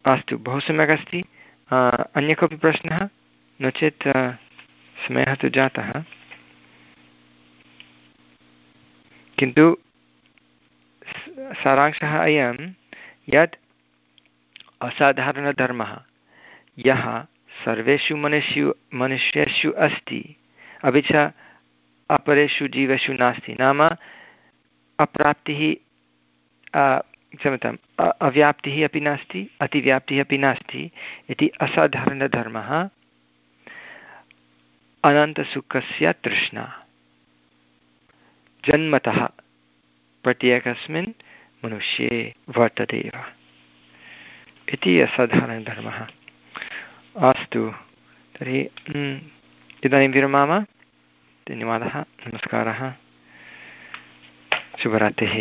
Speaker 1: अस्तु, बहु सम्यक् अस्ति। अन्य कोऽपि प्रश्नः? नो चेत् समयः तु जातः। किन्तु सारांशः अयं यत् असाधारणधर्मः, यः सर्वेषु मनुष्यु, मनुष्येषु अस्ति, अपि च अपरेषु जीवेषु नास्ति, नाम अप्राप्तिः क्षम्यताम् अव्याप्तिः अपि नास्ति, अतिव्याप्तिः अपि नास्ति इति असाधारणधर्मः। अनन्तसुखस्य तृष्णा। जन्मतः प्रत्येकस्मिन् मनुष्ये वर्तते एव। इति असाधारणधर्मः अस्तु, तर्हि इदानीं विरमामः। धन्यवादः, नमस्कारः। शुभरात्रिः।